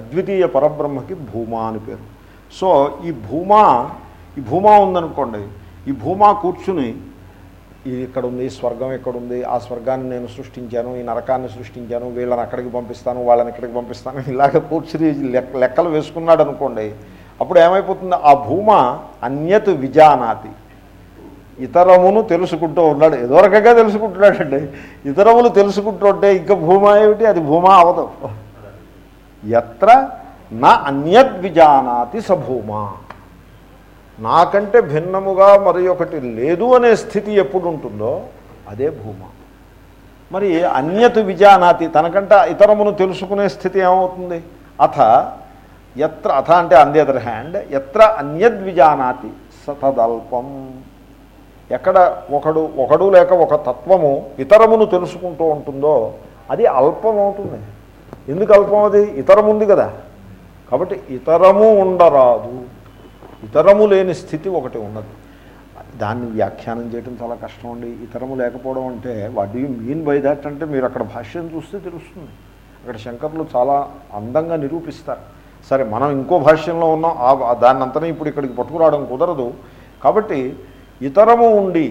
అద్వితీయ పరబ్రహ్మకి భూమా అని పేరు. సో ఈ భూమా ఈ భూమా ఉందనుకోండి ఈ భూమా కూర్చుని ఇది ఇక్కడ ఉంది స్వర్గం ఎక్కడుంది ఆ స్వర్గాన్ని నేను సృష్టించాను ఈ నరకాన్ని సృష్టించాను వీళ్ళని అక్కడికి పంపిస్తాను వాళ్ళని ఇక్కడికి పంపిస్తాను ఇలాగ కూర్చుని లెక్క లెక్కలు వేసుకున్నాడు అనుకోండి అప్పుడు ఏమైపోతుంది? ఆ భూమ అన్యత్ విజానాతి. ఇతరమును తెలుసుకుంటూ ఉన్నాడు. ఏదో రకంగా తెలుసుకుంటున్నాడండి. ఇతరములు తెలుసుకుంటుంటే ఇంకా భూమా ఏమిటి? అది భూమా అవదు. ఎత్ర నా అన్యద్ విజానాతి స భూమా. నాకంటే భిన్నముగా మరి ఒకటి లేదు అనే స్థితి ఎప్పుడు ఉంటుందో అదే భూమ. మరి అన్యత్ విజానాతి తనకంటే ఇతరమును తెలుసుకునే స్థితి ఏమవుతుంది? అథ ఎత్ర అథ అంటే అన్ ది అదర్ హ్యాండ్ ఎత్ర అన్యద్విజానాతి సతదల్పం. ఎక్కడ ఒకడు ఒకడు లేక ఒక తత్వము ఇతరమును తెలుసుకుంటూ ఉంటుందో అది అల్పం అవుతుంది ఎందుకు అల్పం అది? ఇతరము ఉంది కదా. కాబట్టి ఇతరము ఉండరాదు. ఇతరము లేని స్థితి ఒకటి ఉన్నది. దాన్ని వ్యాఖ్యానం చేయడం చాలా కష్టం అండి. ఇతరము లేకపోవడం అంటే what you mean by that అంటే మీరు అక్కడ భాష్యం చూస్తే తెలుస్తుంది. అక్కడ శంకర్లు చాలా అందంగా నిరూపిస్తారు. సరే మనం ఇంకో భాష్యంలో ఉన్నాం. ఆ దాన్ని అంతనే ఇప్పుడు ఇక్కడికి పట్టుకురావడం కుదరదు. కాబట్టి ఇతరము ఉండి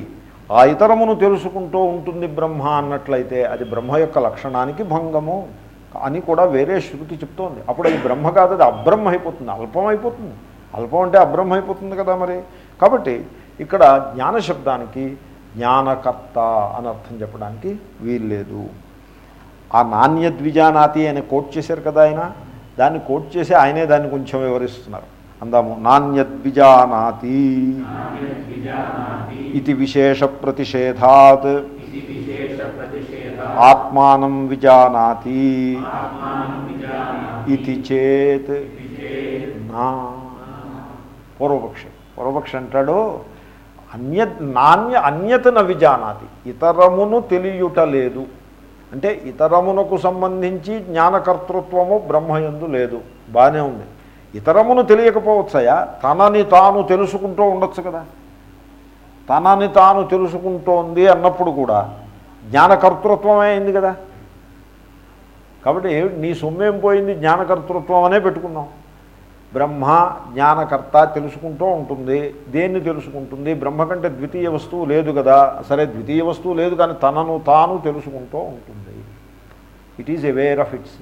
ఆ ఇతరమును తెలుసుకుంటూ ఉంటుంది బ్రహ్మ అన్నట్లయితే అది బ్రహ్మ యొక్క లక్షణానికి భంగము అని కూడా వేరే శృతి చెప్తోంది. అప్పుడు అది బ్రహ్మ కాదు అది అబ్రహ్మ అయిపోతుంది అల్పం అయిపోతుంది. అల్పం అంటే అబ్రహ్మ అయిపోతుంది కదా మరి. కాబట్టి ఇక్కడ జ్ఞాన శబ్దానికి జ్ఞానకర్త అని అర్థం చెప్పడానికి వీల్లేదు. ఆ నాణ్యద్విజానాతి అని కోట్ చేశారు కదా ఆయన. దాన్ని కోట్ చేసి ఆయనే దాన్ని కొంచెం వివరిస్తున్నారు. అందాము నాణ్యద్విజానాతి. ఇది విశేష ప్రతిషేధాత్. ఆత్మానం విజానాతి. ఇది చేత్. నా. పూర్వపక్షం. పూర్వపక్ష అంటాడు అన్య నాణ్య అన్యత న విజానాతి. ఇతరమును తెలియుట లేదు. అంటే ఇతరమునకు సంబంధించి జ్ఞానకర్తృత్వము బ్రహ్మయందు లేదు. బాగానే ఉంది. ఇతరమును తెలియకపోవచ్చాయా తనని తాను తెలుసుకుంటూ ఉండొచ్చు కదా. తనని తాను తెలుసుకుంటోంది అన్నప్పుడు కూడా జ్ఞానకర్తృత్వమే అయింది కదా. కాబట్టి నీ సొమ్మేం పోయింది? జ్ఞానకర్తృత్వం అనే పెట్టుకున్నాం బ్రహ్మ జ్ఞానకర్త తెలుసుకుంటూ ఉంటుంది. దేన్ని తెలుసుకుంటుంది? బ్రహ్మ కంటే ద్వితీయ వస్తువు లేదు కదా. సరే ద్వితీయ వస్తువు లేదు కానీ తనను తాను తెలుసుకుంటూ ఉంటుంది. It is aware of its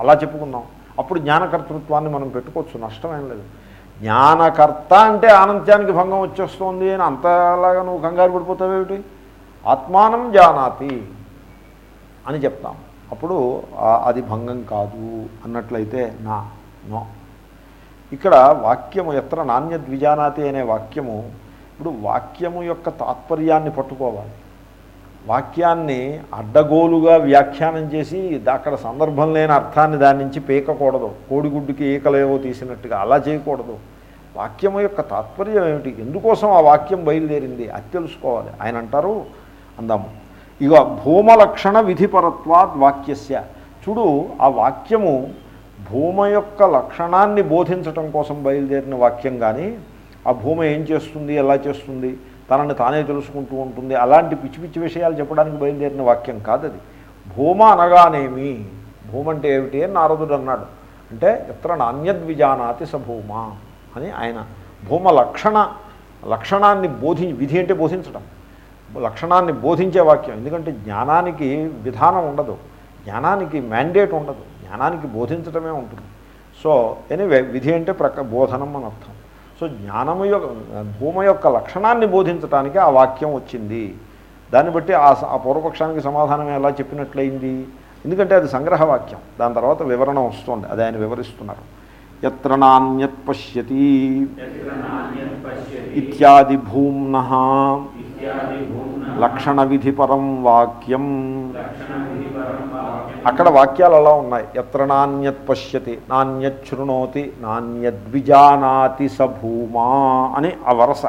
అలా చెప్పుకున్నాం అప్పుడు జ్ఞానకర్తృత్వాన్ని మనం పెట్టుకోవచ్చు. నష్టమేం లేదు. జ్ఞానకర్త అంటే ఆనంత్యానికి భంగం వచ్చేస్తోంది అని అంతలాగా నువ్వు కంగారు పడిపోతావేమిటి ఆత్మానం జానాతి అని చెప్తాం. అప్పుడు అది భంగం కాదు అన్నట్లయితే నా నో. ఇక్కడ వాక్యము ఎత్ర నాణ్యద్విజానాతి అనే వాక్యము ఇప్పుడు వాక్యము యొక్క తాత్పర్యాన్ని పట్టుకోవాలి. వాక్యాన్ని అడ్డగోలుగా వ్యాఖ్యానం చేసి అక్కడ సందర్భం లేని అర్థాన్ని దాని నుంచి పీకకూడదు. కోడిగుడ్డుకి ఈకలేవో తీసినట్టుగా అలా చేయకూడదు. వాక్యం యొక్క తాత్పర్యం ఏమిటి? ఎందుకోసం ఆ వాక్యం బయలుదేరింది? అది తెలుసుకోవాలి. ఆయన అంటారు అందాము. ఇక భూమలక్షణ విధిపరత్వాద్ వాక్యస్య. చూడు ఆ వాక్యము భూమ యొక్క లక్షణాన్ని బోధించటం కోసం బయలుదేరిన వాక్యం కానీ ఆ భూమ ఏం చేస్తుంది ఎలా చేస్తుంది తనని తానే తెలుసుకుంటూ ఉంటుంది అలాంటి పిచ్చి పిచ్చి విషయాలు చెప్పడానికి బయలుదేరిన వాక్యం కాదు అది భూమ అనగానేమి? భూమ అంటే ఏమిటి అని నారదుడు అన్నాడు. అంటే ఎత్ర నాణ్యద్విజానాతి స భూమ అని ఆయన భూమ లక్షణ లక్షణాన్ని బోధి విధి అంటే బోధించడం లక్షణాన్ని బోధించే వాక్యం. ఎందుకంటే జ్ఞానానికి విధానం ఉండదు. జ్ఞానానికి మ్యాండేట్ ఉండదు. జ్ఞానానికి బోధించడమే ఉంటుంది. సో ఎనివే విధి అంటే ప్రక బోధనం అని అర్థం. సో జ్ఞానము యొక్క భూమ యొక్క లక్షణాన్ని బోధించడానికి ఆ వాక్యం వచ్చింది. దాన్ని బట్టి ఆ పూర్వపక్షానికి సమాధానం ఎలా చెప్పినట్లయింది? ఎందుకంటే అది సంగ్రహ వాక్యం. దాని తర్వాత వివరణ వస్తుంది. అది ఆయన వివరిస్తున్నారు. ఎత్ర నాణ్యత్ పశ్యతి. ఇత్యాది భూమ్న. లక్షణ విధిపరం వాక్యం. అక్కడ వాక్యాలు అలా ఉన్నాయి. ఎత్ర నాణ్యత్ పశ్యతి నాణ్యత్ శృణోతి నాణ్యద్విజానాతి సభూమా అని ఆ వరస.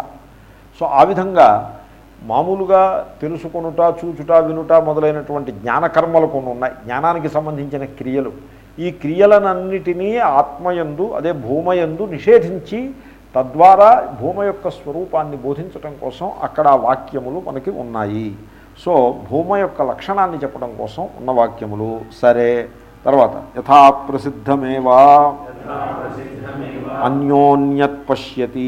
సో ఆ విధంగా మామూలుగా తెలుసుకొనుట చూచుట వినుట మొదలైనటువంటి జ్ఞానకర్మలు కొన్ని ఉన్నాయి. జ్ఞానానికి సంబంధించిన క్రియలు. ఈ క్రియలనన్నిటినీ ఆత్మయందు అదే భూమయందు నిషేధించి తద్వారా భూమ యొక్క స్వరూపాన్ని బోధించటం కోసం అక్కడ వాక్యములు మనకి ఉన్నాయి. సో భూమ యొక్క లక్షణాన్ని చెప్పడం కోసం ఉన్న వాక్యములు సరే తర్వాత యథా ప్రసిద్ధమేవా అన్యోన్యత్ పశ్యతి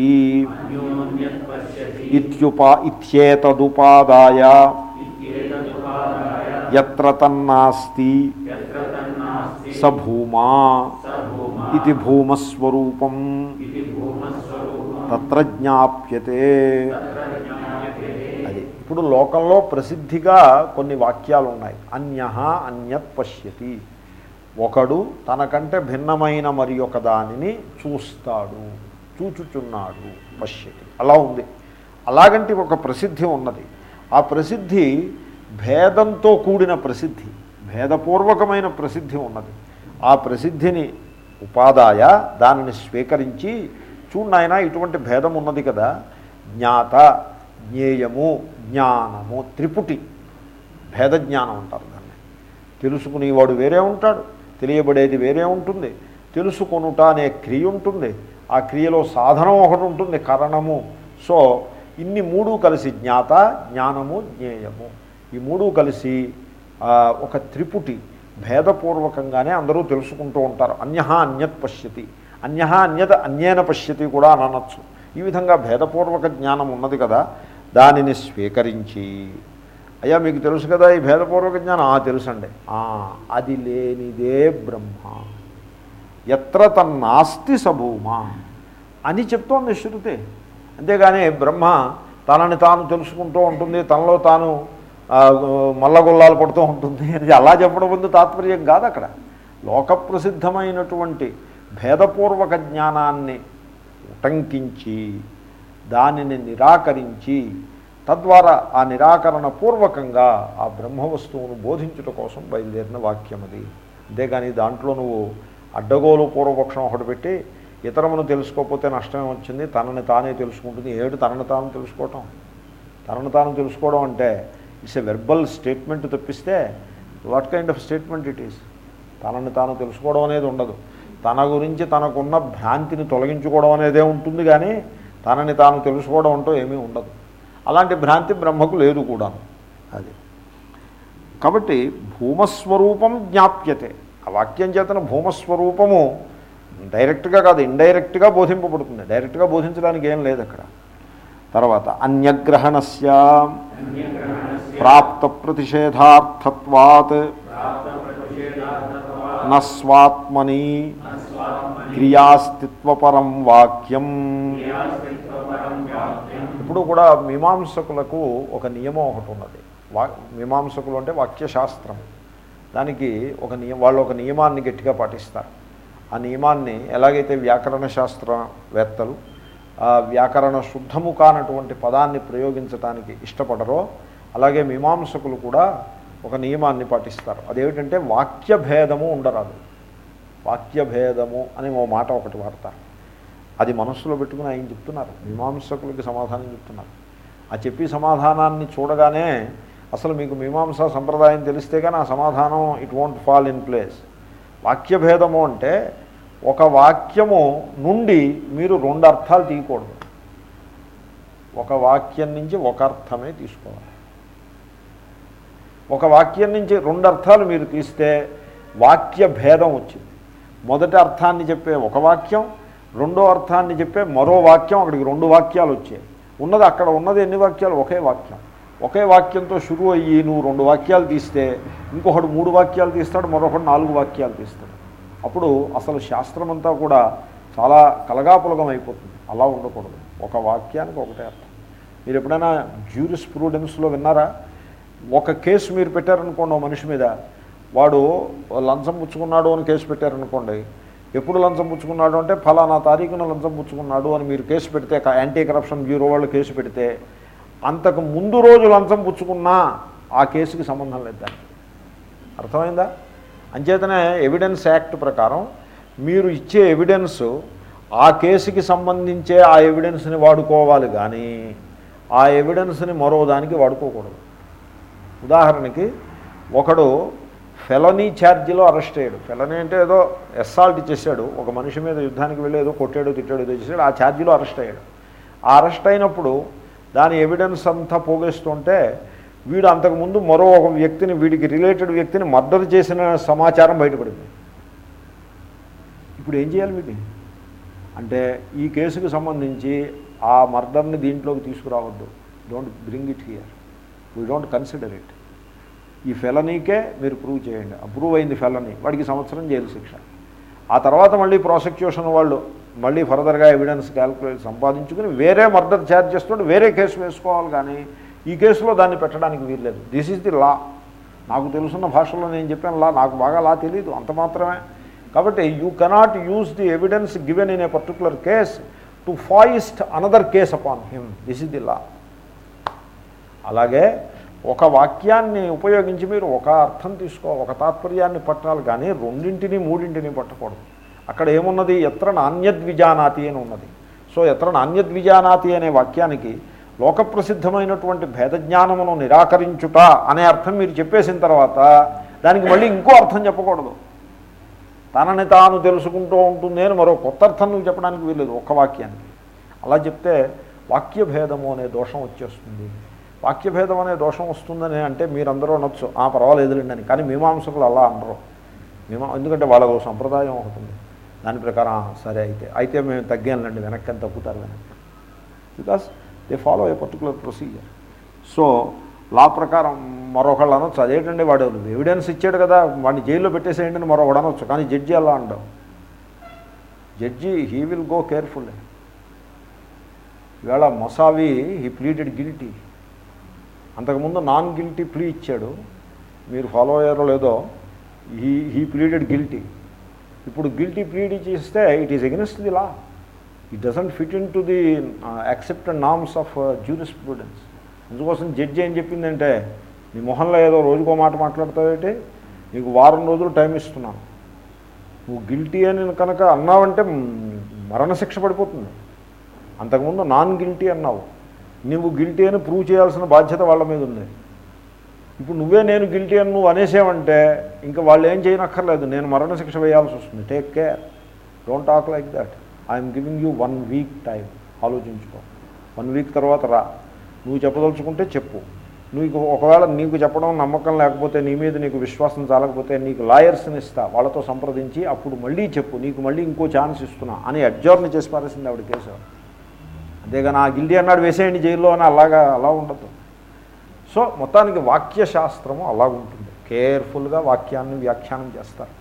ఇత్యుపా ఇత్యేతదుపాదాయ ఎత్ర తన్నాస్తి స భూమా ఇది భూమస్వరూపం తత్ర జ్ఞాప్యతే అది ఇప్పుడు లోకంలో ప్రసిద్ధిగా కొన్ని వాక్యాలు ఉన్నాయి అన్య అన్యత్ పశ్యతి. ఒకడు తనకంటే భిన్నమైన మరి ఒక దానిని చూస్తాడు చూచుచున్నాడు పశ్యతి. అలా ఉంది. అలాగంటే ఒక ప్రసిద్ధి ఉన్నది. ఆ ప్రసిద్ధి భేదంతో కూడిన ప్రసిద్ధి భేదపూర్వకమైన ప్రసిద్ధి ఉన్నది. ఆ ప్రసిద్ధిని ఉపాదాయ దానిని స్వీకరించి చూడాయన ఇటువంటి భేదం ఉన్నది కదా. జ్ఞాత జ్ఞేయము జ్ఞానము త్రిపుటి భేద జ్ఞానం అంటారు దాన్ని. తెలుసుకునేవాడు వేరే ఉంటాడు తెలియబడేది వేరే ఉంటుంది తెలుసుకొనుట అనే క్రియ ఉంటుంది ఆ క్రియలో సాధనం ఒకటి ఉంటుంది కారణము. సో ఇన్ని మూడు కలిసి జ్ఞాత జ్ఞానము జ్ఞేయము. ఈ మూడు కలిసి ఒక త్రిపుటి భేదపూర్వకంగానే అందరూ తెలుసుకుంటూ ఉంటారు. అన్య అన్యత్ పశ్యతి. అన్య అన్యత అన్యేన పశ్యతి కూడా అని అనొచ్చు. ఈ విధంగా భేదపూర్వక జ్ఞానం ఉన్నది కదా దానిని స్వీకరించి. అయ్యా మీకు తెలుసు కదా ఈ భేదపూర్వక జ్ఞానం? ఆ తెలుసండి. ఆ, అది లేనిదే బ్రహ్మ. ఎత్ర తన్నాస్తి సభూమా అని చెప్తోంది శృతి. అంతేగాని బ్రహ్మ తనని తాను తెలుసుకుంటూ ఉంటుంది తనలో తాను మల్లగొల్లాలు పడుతూ ఉంటుంది అది అలా చెప్పడం ముందు తాత్పర్యం కాదు అక్కడ. లోకప్రసిద్ధమైనటువంటి భేదపూర్వక జ్ఞానాన్ని ఉటంకించి దానిని నిరాకరించి తద్వారా ఆ నిరాకరణ పూర్వకంగా ఆ బ్రహ్మ వస్తువును బోధించుట కోసం బయలుదేరిన వాక్యం అది. అంతేగాని దాంట్లో నువ్వు అడ్డగోలు పూర్వపక్షం ఒకటి పెట్టి ఇతరమును తెలుసుకోకపోతే నష్టమే వచ్చింది తనని తానే తెలుసుకుంటుంది ఏడు తనను తాను తెలుసుకోవటం? తనను తాను తెలుసుకోవడం అంటే ఇట్స్ ఎ వెర్బల్ స్టేట్మెంట్ తప్పిస్తే what kind of statement it is? తనని తాను తెలుసుకోవడం అనేది ఉండదు. తన గురించి తనకున్న భ్రాంతిని తొలగించుకోవడం అనేదే ఉంటుంది కానీ తనని తాను తెలుసుకోవడం అంటూ ఏమీ ఉండదు. అలాంటి భ్రాంతి బ్రహ్మకు లేదు కూడా. అది. కాబట్టి భూమస్వరూపం జ్ఞాప్యతే. ఆ వాక్యం చేతన భూమస్వరూపము డైరెక్ట్గా కాదు ఇండైరెక్ట్గా బోధింపబడుతుంది. డైరెక్ట్గా బోధించడానికి ఏం లేదు అక్కడ. తర్వాత అన్యగ్రహణస్య ప్రాప్త ప్రతిషేధార్థత్వాత్ నస్వాత్మని. క్రియాస్తిత్వపరం వాక్యం. ఇప్పుడు కూడా మీమాంసకులకు ఒక నియమం ఒకటి ఉన్నది. వా మీమాంసకులు అంటే వాక్యశాస్త్రం. దానికి ఒక నియమ వాళ్ళు ఒక నియమాన్ని గట్టిగా పాటిస్తారు. ఆ నియమాన్ని ఎలాగైతే వ్యాకరణ శాస్త్రవేత్తలు ఆ వ్యాకరణ శుద్ధము కానటువంటి పదాన్ని ప్రయోగించడానికి ఇష్టపడరో అలాగే మీమాంసకులు కూడా ఒక నియమాన్ని పాటిస్తారు. అదేమిటంటే వాక్యభేదము ఉండరాదు. వాక్యభేదము అని ఓ మాట ఒకటి వాడతారు. అది మనస్సులో పెట్టుకుని ఆయన చెప్తున్నారు. మీమాంసకులకి సమాధానం చెప్తున్నారు. ఆ చెప్పి సమాధానాన్ని చూడగానే అసలు మీకు మీమాంసా సంప్రదాయం తెలిస్తే కానీ ఆ సమాధానం it won't fall in place వాక్యభేదము అంటే ఒక వాక్యము నుండి మీరు రెండు అర్థాలు తీయకూడదు. ఒక వాక్యం నుంచి ఒక అర్థమే తీసుకోవాలి. ఒక వాక్యం నుంచి రెండు అర్థాలు మీరు తీస్తే వాక్య భేదం వచ్చింది. మొదటి అర్థాన్ని చెప్పే ఒక వాక్యం రెండో అర్థాన్ని చెప్పే మరో వాక్యం అక్కడికి రెండు వాక్యాలు వచ్చాయి. ఉన్నది అక్కడ ఉన్నది ఎన్ని వాక్యాలు? ఒకే వాక్యం. ఒకే వాక్యంతో షురు అయ్యి నువ్వు రెండు వాక్యాలు తీస్తే ఇంకొకడు మూడు వాక్యాలు తీస్తాడు మరొకడు నాలుగు వాక్యాలు తీస్తాడు. అప్పుడు అసలు శాస్త్రం అంతా కూడా చాలా కలగాపులగం అయిపోతుంది. అలా ఉండకూడదు. ఒక వాక్యానికి ఒకటే అర్థం. మీరు ఎప్పుడైనా జ్యూరిస్ ప్రూడెన్స్లో విన్నారా? ఒక కేసు మీరు పెట్టారనుకోండి మనిషి మీద వాడు లంచం పుచ్చుకున్నాడు అని కేసు పెట్టారనుకోండి. ఎప్పుడు లంచం పుచ్చుకున్నాడు అంటే ఫలానా తారీఖున లంచం పుచ్చుకున్నాడు అని మీరు కేసు పెడితే యాంటీ కరప్షన్ బ్యూరో వాళ్ళు కేసు పెడితే అంతకు ముందు రోజు లంచం పుచ్చుకున్నా ఆ కేసుకి సంబంధం లేదు దానికి. అర్థమైందా? అంచేతనే ఎవిడెన్స్ యాక్ట్ ప్రకారం మీరు ఇచ్చే ఎవిడెన్స్ ఆ కేసుకి సంబంధించే ఆ ఎవిడెన్స్ని వాడుకోవాలి కానీ ఆ ఎవిడెన్స్ని మరో దానికి వాడుకోకూడదు. ఉదాహరణకి ఒకడు ఫెలనీ ఛార్జీలో అరెస్ట్ అయ్యాడు. ఫెలనీ అంటే ఏదో ఎస్సాల్ట్ చేశాడు. ఒక మనిషి మీద యుద్ధానికి వెళ్ళి ఏదో కొట్టాడు తిట్టాడు ఏదో చేశాడు. ఆ ఛార్జీలో అరెస్ట్ అయ్యాడు. ఆ అరెస్ట్ అయినప్పుడు దాని ఎవిడెన్స్ అంతా పోగేస్తుంటే వీడు అంతకుముందు మరో ఒక వ్యక్తిని వీడికి రిలేటెడ్ వ్యక్తిని మర్డర్ చేసిన సమాచారం బయటపడింది. ఇప్పుడు ఏం చేయాలి వీటి అంటే ఈ కేసుకు సంబంధించి ఆ మర్డర్ని దీంట్లోకి తీసుకురావద్దు. Don't bring it here we don't consider it ఈ ఫెలనీకే మీరు ప్రూవ్ చేయండి. అప్రూవ్ అయింది ఫెలని వాడికి సంవత్సరం జైలు శిక్ష. ఆ తర్వాత మళ్ళీ ప్రాసిక్యూషన్ వాళ్ళు మళ్ళీ ఫర్దర్గా ఎవిడెన్స్ క్యాల్కులేట్ సంపాదించుకుని వేరే మర్డర్ ఛార్జ్ చేస్తుంటే వేరే కేసు వేసుకోవాలి కానీ ఈ కేసులో దాన్ని పెట్టడానికి వీల్లేదు. దిస్ ఈజ్ ది లా నాకు తెలుసున్న భాషలో నేను చెప్పాను లా. నాకు బాగా లా తెలియదు అంత మాత్రమే. కాబట్టి you cannot use the evidence given in a particular case to foist another case upon him this is the law అలాగే ఒక వాక్యాన్ని ఉపయోగించి మీరు ఒక అర్థం తీసుకో ఒక తాత్పర్యాన్ని పట్టాలి కానీ రెండింటిని మూడింటిని పట్టకూడదు. అక్కడ ఏమున్నది? ఎత్ర నాణ్యద్విజానాతి అని ఉన్నది. సో ఎత్ర నాణ్యద్విజానాతి అనే వాక్యానికి లోకప్రసిద్ధమైనటువంటి భేదజ్ఞానమును నిరాకరించుట అనే అర్థం మీరు చెప్పేసిన తర్వాత దానికి మళ్ళీ ఇంకో అర్థం చెప్పకూడదు. తనని తాను తెలుసుకుంటూ ఉంటుంది అని మరో కొత్త అర్థం నువ్వు చెప్పడానికి వీల్లేదు ఒక్క వాక్యానికి. అలా చెప్తే వాక్యభేదము అనే దోషం వచ్చేస్తుంది. వాక్యభేదం అనే దోషం వస్తుందని అంటే మీరందరూ అనొచ్చు. ఆ పర్వాలేదులేండి అని. కానీ మీమాంసకులు అలా అనరు. మీమా ఎందుకంటే వాళ్ళ సంప్రదాయం అవుతుంది దాని ప్రకారం సరే అయితే. అయితే మేము తగ్గానులేండి వెనక్కి తగ్గుతారు వెనక్కి because they follow a particular procedure so law ప్రకారం మరొకళ్ళు అనొచ్చు. అదేంటండి వాడు ఎవిడెన్స్ ఇచ్చాడు కదా వాడిని జైల్లో పెట్టేసేయండి అని మరొకడు అనొచ్చు. కానీ జడ్జి అలా అండవు. Judge he will go careful ఇవాళ మొసావి హీ ప్లీడెడ్ గిల్టీ అంతకుముందు నాన్ గిల్టీ ప్లీ ఇచ్చాడు. మీరు ఫాలో అయ్యారో లేదో హీ హీ ప్లీడెడ్ గిల్టీ. ఇప్పుడు గిల్టీ ప్లీడ్ చేస్తే it is against the law. It doesn't fit into the accepted norms of jurisprudence అందుకోసం జడ్జి ఏం చెప్పిందంటే నీ మొహంలో ఏదో రోజుకో మాట మాట్లాడతావేంటి? నీకు వారం రోజులు టైం ఇస్తున్నాను. నువ్వు గిల్టీ అని కనుక అన్నావంటే మరణశిక్ష పడిపోతుంది. అంతకుముందు నాన్ గిల్టీ అన్నావు. నువ్వు గిల్టీ అని ప్రూవ్ చేయాల్సిన బాధ్యత వాళ్ళ మీద ఉంది. ఇప్పుడు నువ్వే నేను గిల్టీ అని నువ్వు అనేసావంటే ఇంకా వాళ్ళు ఏం చేయనక్కర్లేదు. నేను మరణశిక్ష వేయాల్సి వస్తుంది. Take care don't talk like that I'm giving you one week time ఆలోచించుకో. వన్ వీక్ తర్వాత రా. నువ్వు చెప్పదలుచుకుంటే చెప్పు. నీకు ఒకవేళ నీకు చెప్పడం నమ్మకం లేకపోతే నీ మీద నీకు విశ్వాసం చాలకపోతే నీకు లాయర్స్ని ఇస్తా. వాళ్ళతో సంప్రదించి అప్పుడు మళ్ళీ చెప్పు. నీకు మళ్ళీ ఇంకో ఛాన్స్ ఇస్తున్నా. అని అడ్జర్న్ చేసి పారేసింది ఆవిడ కేసు. అంతేగాని నా గిల్టీ అన్నాడు వేసేయండి జైల్లో అని అలాగా అలా ఉండదు. సో మొత్తానికి వాక్యశాస్త్రము అలా ఉంటుంది. కేర్ఫుల్గా వాక్యాన్ని వ్యాఖ్యానం చేస్తారు.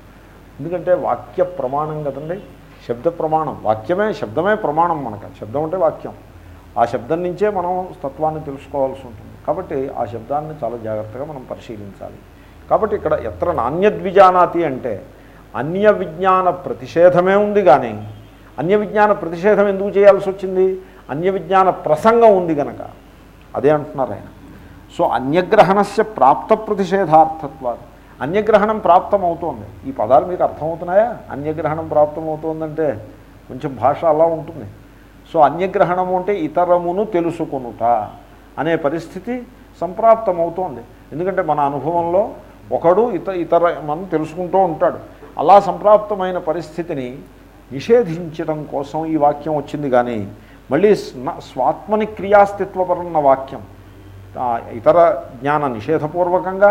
ఎందుకంటే వాక్య ప్రమాణం కదండి శబ్ద ప్రమాణం. వాక్యమే శబ్దమే ప్రమాణం మనకు. శబ్దం అంటే వాక్యం. ఆ శబ్దం నుంచే మనం తత్వాన్ని తెలుసుకోవాల్సి ఉంటుంది. కాబట్టి ఆ శబ్దాన్ని చాలా జాగ్రత్తగా మనం పరిశీలించాలి. కాబట్టి ఇక్కడ ఎత్ర నాణ్యద్విజానాతి అంటే అన్య విజ్ఞాన ప్రతిషేధమే ఉంది కానీ అన్య విజ్ఞాన ప్రతిషేధం ఎందుకు చేయాల్సి వచ్చింది? అన్య విజ్ఞాన ప్రసంగం ఉంది కనుక అదే అంటున్నారు ఆయన. సో అన్యగ్రహణస్య ప్రాప్త ప్రతిషేధార్థత్వాలు అన్యగ్రహణం ప్రాప్తమవుతోంది. ఈ పదాలు మీకు అర్థమవుతున్నాయా? అన్యగ్రహణం ప్రాప్తమవుతోందంటే కొంచెం భాష అలా ఉంటుంది. సో అన్యగ్రహణము అంటే ఇతరమును తెలుసుకొనుట అనే పరిస్థితి సంప్రాప్తమవుతోంది. ఎందుకంటే మన అనుభవంలో ఒకడు ఇత ఇతర మనం తెలుసుకుంటూ ఉంటాడు. అలా సంప్రాప్తమైన పరిస్థితిని నిషేధించడం కోసం ఈ వాక్యం వచ్చింది కానీ మళ్ళీ స్వాత్మని క్రియాస్తిత్వపరన్న వాక్యం. ఇతర జ్ఞాన నిషేధపూర్వకంగా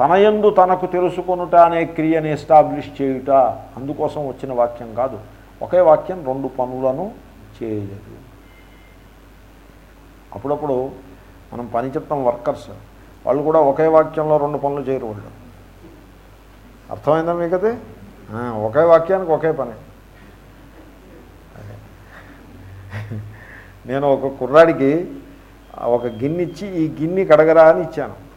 తనయందు తనకు తెలుసుకొనుట అనే క్రియని ఎస్టాబ్లిష్ చేయుట అందుకోసం వచ్చిన వాక్యం కాదు. ఒకే వాక్యం రెండు పనులను చేయలేదు. అప్పుడప్పుడు మనం పని చెప్తాం వర్కర్స్. వాళ్ళు కూడా ఒకే వాక్యంలో రెండు పనులు చేయరు వాళ్ళు. అర్థమైందా మీకు ఒకే వాక్యానికి ఒకే పని అదే. నేను ఒక కుర్రాడికి ఒక గిన్నె ఇచ్చి ఈ గిన్నె కడగరా అని ఇచ్చాను.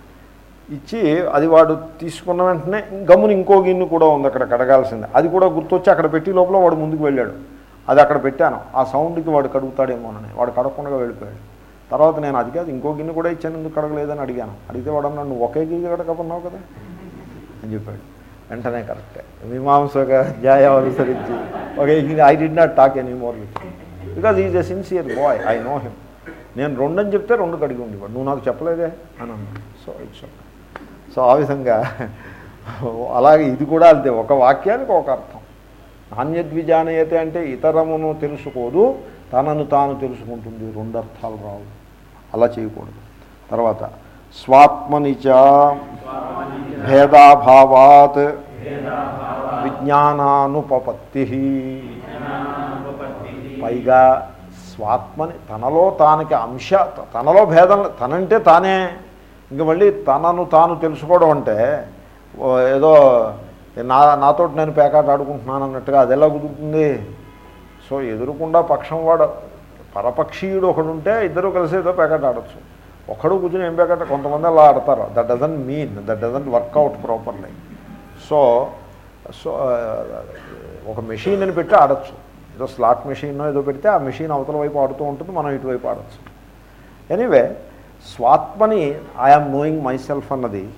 ఇచ్చి అది వాడు తీసుకున్న వెంటనే గమ్మున ఇంకో గిన్నె కూడా ఉంది అక్కడ కడగాల్సింది. అది కూడా గుర్తొచ్చి అక్కడ పెట్టి లోపల వాడు ముందుకు వెళ్ళాడు. అది అక్కడ పెట్టాను. ఆ సౌండ్కి వాడు కడుగుతాడేమోనని వాడు కడగకుండా వెళ్ళిపోయాడు. తర్వాత నేను అది కాదు ఇంకో గిన్నె కూడా ఇచ్చాను. ఎందుకు కడగలేదని అడిగాను. అడిగితే వాడు నన్ను ఒకే గిన్నె కడగకున్నావు కదా? అని చెప్పాడు. వెంటనే కరెక్టే. మీమాంసగా న్యాయం అనుసరించి okay I do not talk any more with because is a sincere boy I know him నేను రెండు అని చెప్తే రెండు కడిగి ఉండేవాడు. నువ్వు నాకు చెప్పలేదే అని అన్నాను సో ఇట్స్ సో ఆ విధంగా అలాగే ఇది కూడా అంతే. ఒక వాక్యానికి ఒక అర్థం. నాణ్యద్విజానయత అంటే ఇతరమును తెలుసుకోదు తనను తాను తెలుసుకుంటుంది. రెండు అర్థాలు రావు. అలా చేయకూడదు. తర్వాత స్వాత్మనిచ భేదాభావాత్ విజ్ఞానానుపపత్తి. పైగా స్వాత్మని తనలో తానికి అంశ తనలో భేదం తనంటే తానే. ఇంక మళ్ళీ తనను తాను తెలుసుకోవడం అంటే ఏదో నా నాతో నేను పేకాట ఆడుకుంటున్నాను అన్నట్టుగా అది ఎలా కుదురుతుంది? సో ఎదురుకుండా పక్షం వాడు పరపక్షీయుడు ఒకడు ఉంటే ఇద్దరు కలిసి ఏదో పేకాట ఆడచ్చు. ఒకడు కూర్చుని ఏం పేకాట? కొంతమంది అలా ఆడతారు. That doesn't mean that doesn't work out properly so so ఒక మెషిన్ అని పెట్టి ఆడచ్చు. ఏదో స్లాట్ మెషిన్ ఏదో పెడితే ఆ మెషిన్ అవతల వైపు ఆడుతూ ఉంటుంది మనం ఇటువైపు ఆడచ్చు. ఎనీవే స్వాత్మని ఐఆమ్ నోయింగ్ మై సెల్ఫ్ అన్నది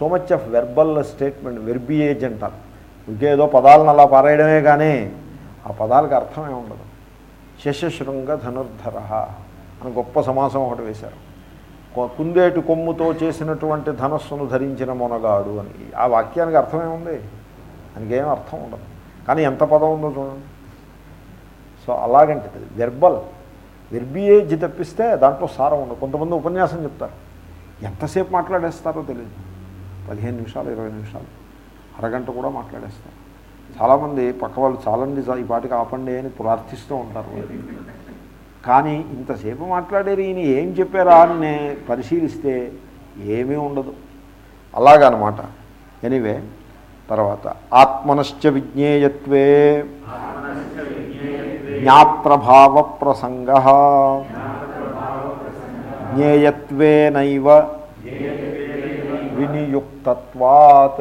so much of verbal statement verbiage అంటారు ఇంకేదో పదాలను అలా పారేయడమే కానీ ఆ పదాలకు అర్థమే ఉండదు. శశశృంగ ధనుర్ధర అని గొప్ప సమాసం ఒకటి వేశారు. కొ- కుందేటి కొమ్ముతో చేసినటువంటి ధనస్సును ధరించిన మొనగాడు అని. ఆ వాక్యానికి అర్థమే ఉంది దానికి ఏం అర్థం ఉండదు. కానీ ఎంత పదం ఉందో చూడండి. సో అలాగంటే వెర్బల్ వెర్బియేజ్ తప్పిస్తే దాంట్లో సారం ఉండదు. కొంతమంది ఉపన్యాసం చెప్తారు. ఎంతసేపు మాట్లాడేస్తారో తెలియదు పదిహేను నిమిషాలు ఇరవై నిమిషాలు. అరగంట కూడా మాట్లాడేస్తారు. చాలామంది పక్క వాళ్ళు చాలండి ఈ పాటికి ఆపండి అని ప్రార్థిస్తూ ఉంటారు కానీ ఇంతసేపు మాట్లాడేది ఈయన ఏం చెప్పారా అని పరిశీలిస్తే ఏమీ ఉండదు. అలాగనమాట. ఎనివే తర్వాత ఆత్మనశ్చ విజ్ఞేయత్వే. జ్ఞాప్రభావ ప్రసంగ జ్ఞేయత్వేనైవ వినియుక్తత్వాత్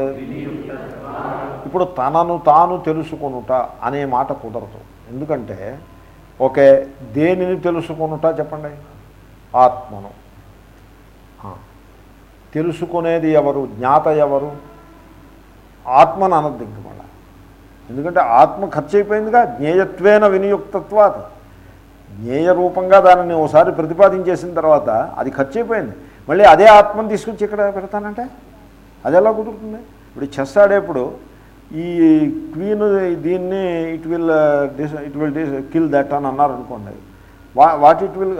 ఇప్పుడు తనను తాను తెలుసుకొనుట అనే మాట కుదరదు. ఎందుకంటే ఓకే దేనిని తెలుసుకొనుట చెప్పండి? ఆత్మను. తెలుసుకునేది ఎవరు? జ్ఞాత ఎవరు? ఆత్మను అనద్దు ఇంక ఎందుకంటే ఆత్మ ఖర్చు అయిపోయిందిగా జ్ఞేయత్వేన వినియుక్తత్వాత. జ్ఞేయ రూపంగా దానిని ఒకసారి ప్రతిపాదించేసిన తర్వాత అది ఖర్చు అయిపోయింది మళ్ళీ అదే ఆత్మను తీసుకొచ్చి ఇక్కడ పెడతానంటే? అది ఎలా కుదురుతుంది? ఇప్పుడు చెస్ ఆడేప్పుడు ఈ క్వీన్ దీన్ని it will it will kill that అని అన్నారు అనుకోండి. వా what it will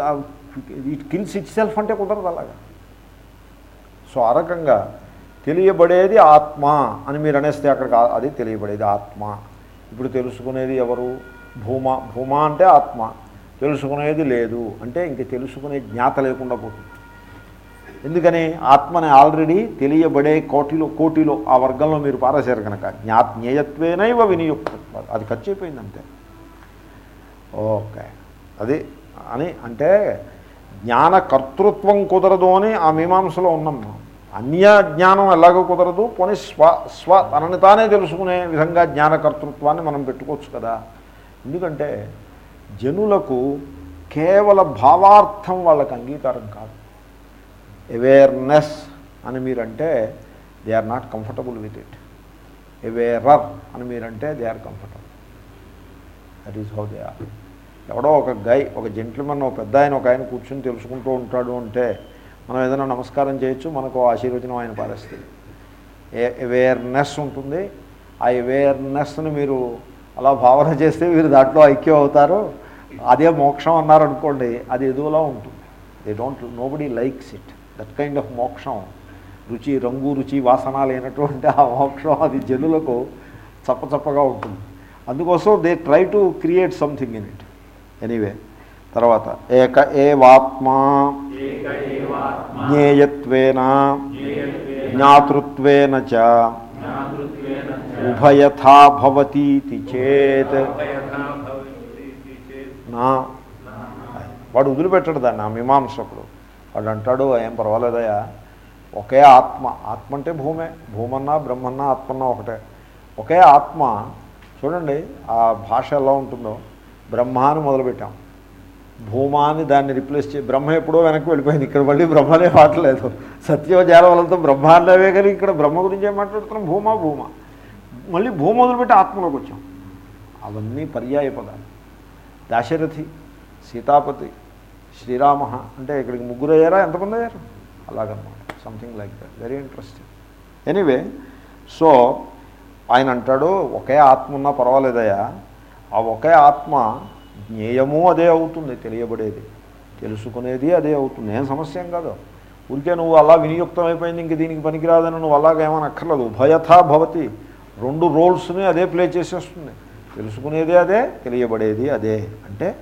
it kills itself అంటే కుదరదు అలాగా. సో ఆ రకంగా తెలియబడేది ఆత్మ అని మీరు అనేస్తే అక్కడికి అది తెలియబడేది ఆత్మ. ఇప్పుడు తెలుసుకునేది ఎవరు? భూమా భూమా అంటే ఆత్మ. తెలుసుకునేది లేదు. అంటే ఇంక తెలుసుకునే జ్ఞాత లేకుండా పోతుంది. ఎందుకని? ఆత్మని ఆల్రెడీ తెలియబడే కోటిలో కోటిలో ఆ వర్గంలో మీరు పారేశారు కనుక. జ్ఞా వినియుక్త అది ఖర్చు అయిపోయింది అంతే. ఓకే. అది అని అంటే జ్ఞాన కర్తృత్వం కుదరదు అని ఆ మీమాంసలో ఉన్నాం మనం. అన్య జ్ఞానం ఎలాగో కుదరదు. పోనీ స్వ స్వ తనని తానే తెలుసుకునే విధంగా జ్ఞానకర్తృత్వాన్ని మనం పెట్టుకోవచ్చు కదా. ఎందుకంటే జనులకు కేవల భావార్థం వాళ్ళకి అంగీకారం కాదు. అవేర్నెస్ అని మీరంటే they are not comfortable with it. Awarer అని మీరంటే they are comfortable. That is how they are ఎవడో ఒక గై ఒక జెంట్మెన్ ఒక పెద్ద ఆయన ఒక ఆయన కూర్చొని తెలుసుకుంటూ ఉంటాడు అంటే మనం ఏదైనా నమస్కారం చేయొచ్చు మనకు ఆశీర్వచనం ఆయన పారేస్తుంది అవేర్నెస్ ఉంటుంది. ఆ అవేర్నెస్ని మీరు అలా భావన చేస్తే మీరు దాంట్లో ఐక్యం అవుతారు. అదే మోక్షం అన్నారనుకోండి అది ఎదువులా ఉంటుంది. They don't nobody likes it that kind of మోక్షం రుచి రంగు రుచి వాసన లేనటువంటి ఆ మోక్షం అది జనులకు చప్పచప్పగా ఉంటుంది. అందుకోసం they try to create something in it anyway తర్వాత ఏక ఏవాత్మా జ్ఞేయత్వేన జ్ఞాతృత్వేన చ ఉభయథా భవతీతి చేత్. నా. వాడు వదిలిపెట్టాడు దాన్ని ఆ మీమాంసకుడు. వాడు అంటాడు ఏం పర్వాలేదయా ఒకే ఆత్మ. ఆత్మ అంటే భూమే. భూమన్నా బ్రహ్మన్నా ఆత్మన్నా ఒకటే. ఒకే ఆత్మ. చూడండి ఆ భాష ఎలా ఉంటుందో. బ్రహ్మ అని మొదలుపెట్టాం. భూమా అని దాన్ని రిప్లేస్ చే బ్రహ్మ ఎప్పుడో వెనక్కి వెళ్ళిపోయింది. ఇక్కడ మళ్ళీ బ్రహ్మనే మాట్లాడలేదు. సత్యోజాలవలతో బ్రహ్మ అన్నవే కానీ ఇక్కడ బ్రహ్మ గురించి ఏం మాట్లాడుతున్నాం? భూమా భూమా. మళ్ళీ భూమ మొదలుపెట్టి ఆత్మలోకి వచ్చాం. అవన్నీ పర్యాయ పదాలు. దాశరథి సీతాపతి శ్రీరామ అంటే ఇక్కడికి ముగ్గురు అయ్యారా? ఎంతమంది అయ్యారు? అలాగనమాట. Something like that very interesting anyway so ఆయన అంటాడు ఒకే ఆత్మ ఉన్నా పర్వాలేదయ్యా. ఆ ఒకే ఆత్మ జ్ఞేయము అదే అవుతుంది తెలియబడేది. తెలుసుకునేది అదే అవుతుంది. ఏం సమస్య ఏం కాదు. ఊరికే నువ్వు అలా వినియుక్తం అయిపోయింది ఇంక దీనికి పనికిరాదని నువ్వు అలాగ అక్కర్లేదు. ఉభయథా భవతి. రెండు రోల్స్ని అదే ప్లే చేసేస్తుంది. తెలుసుకునేది అదే తెలియబడేది అదే. అంటే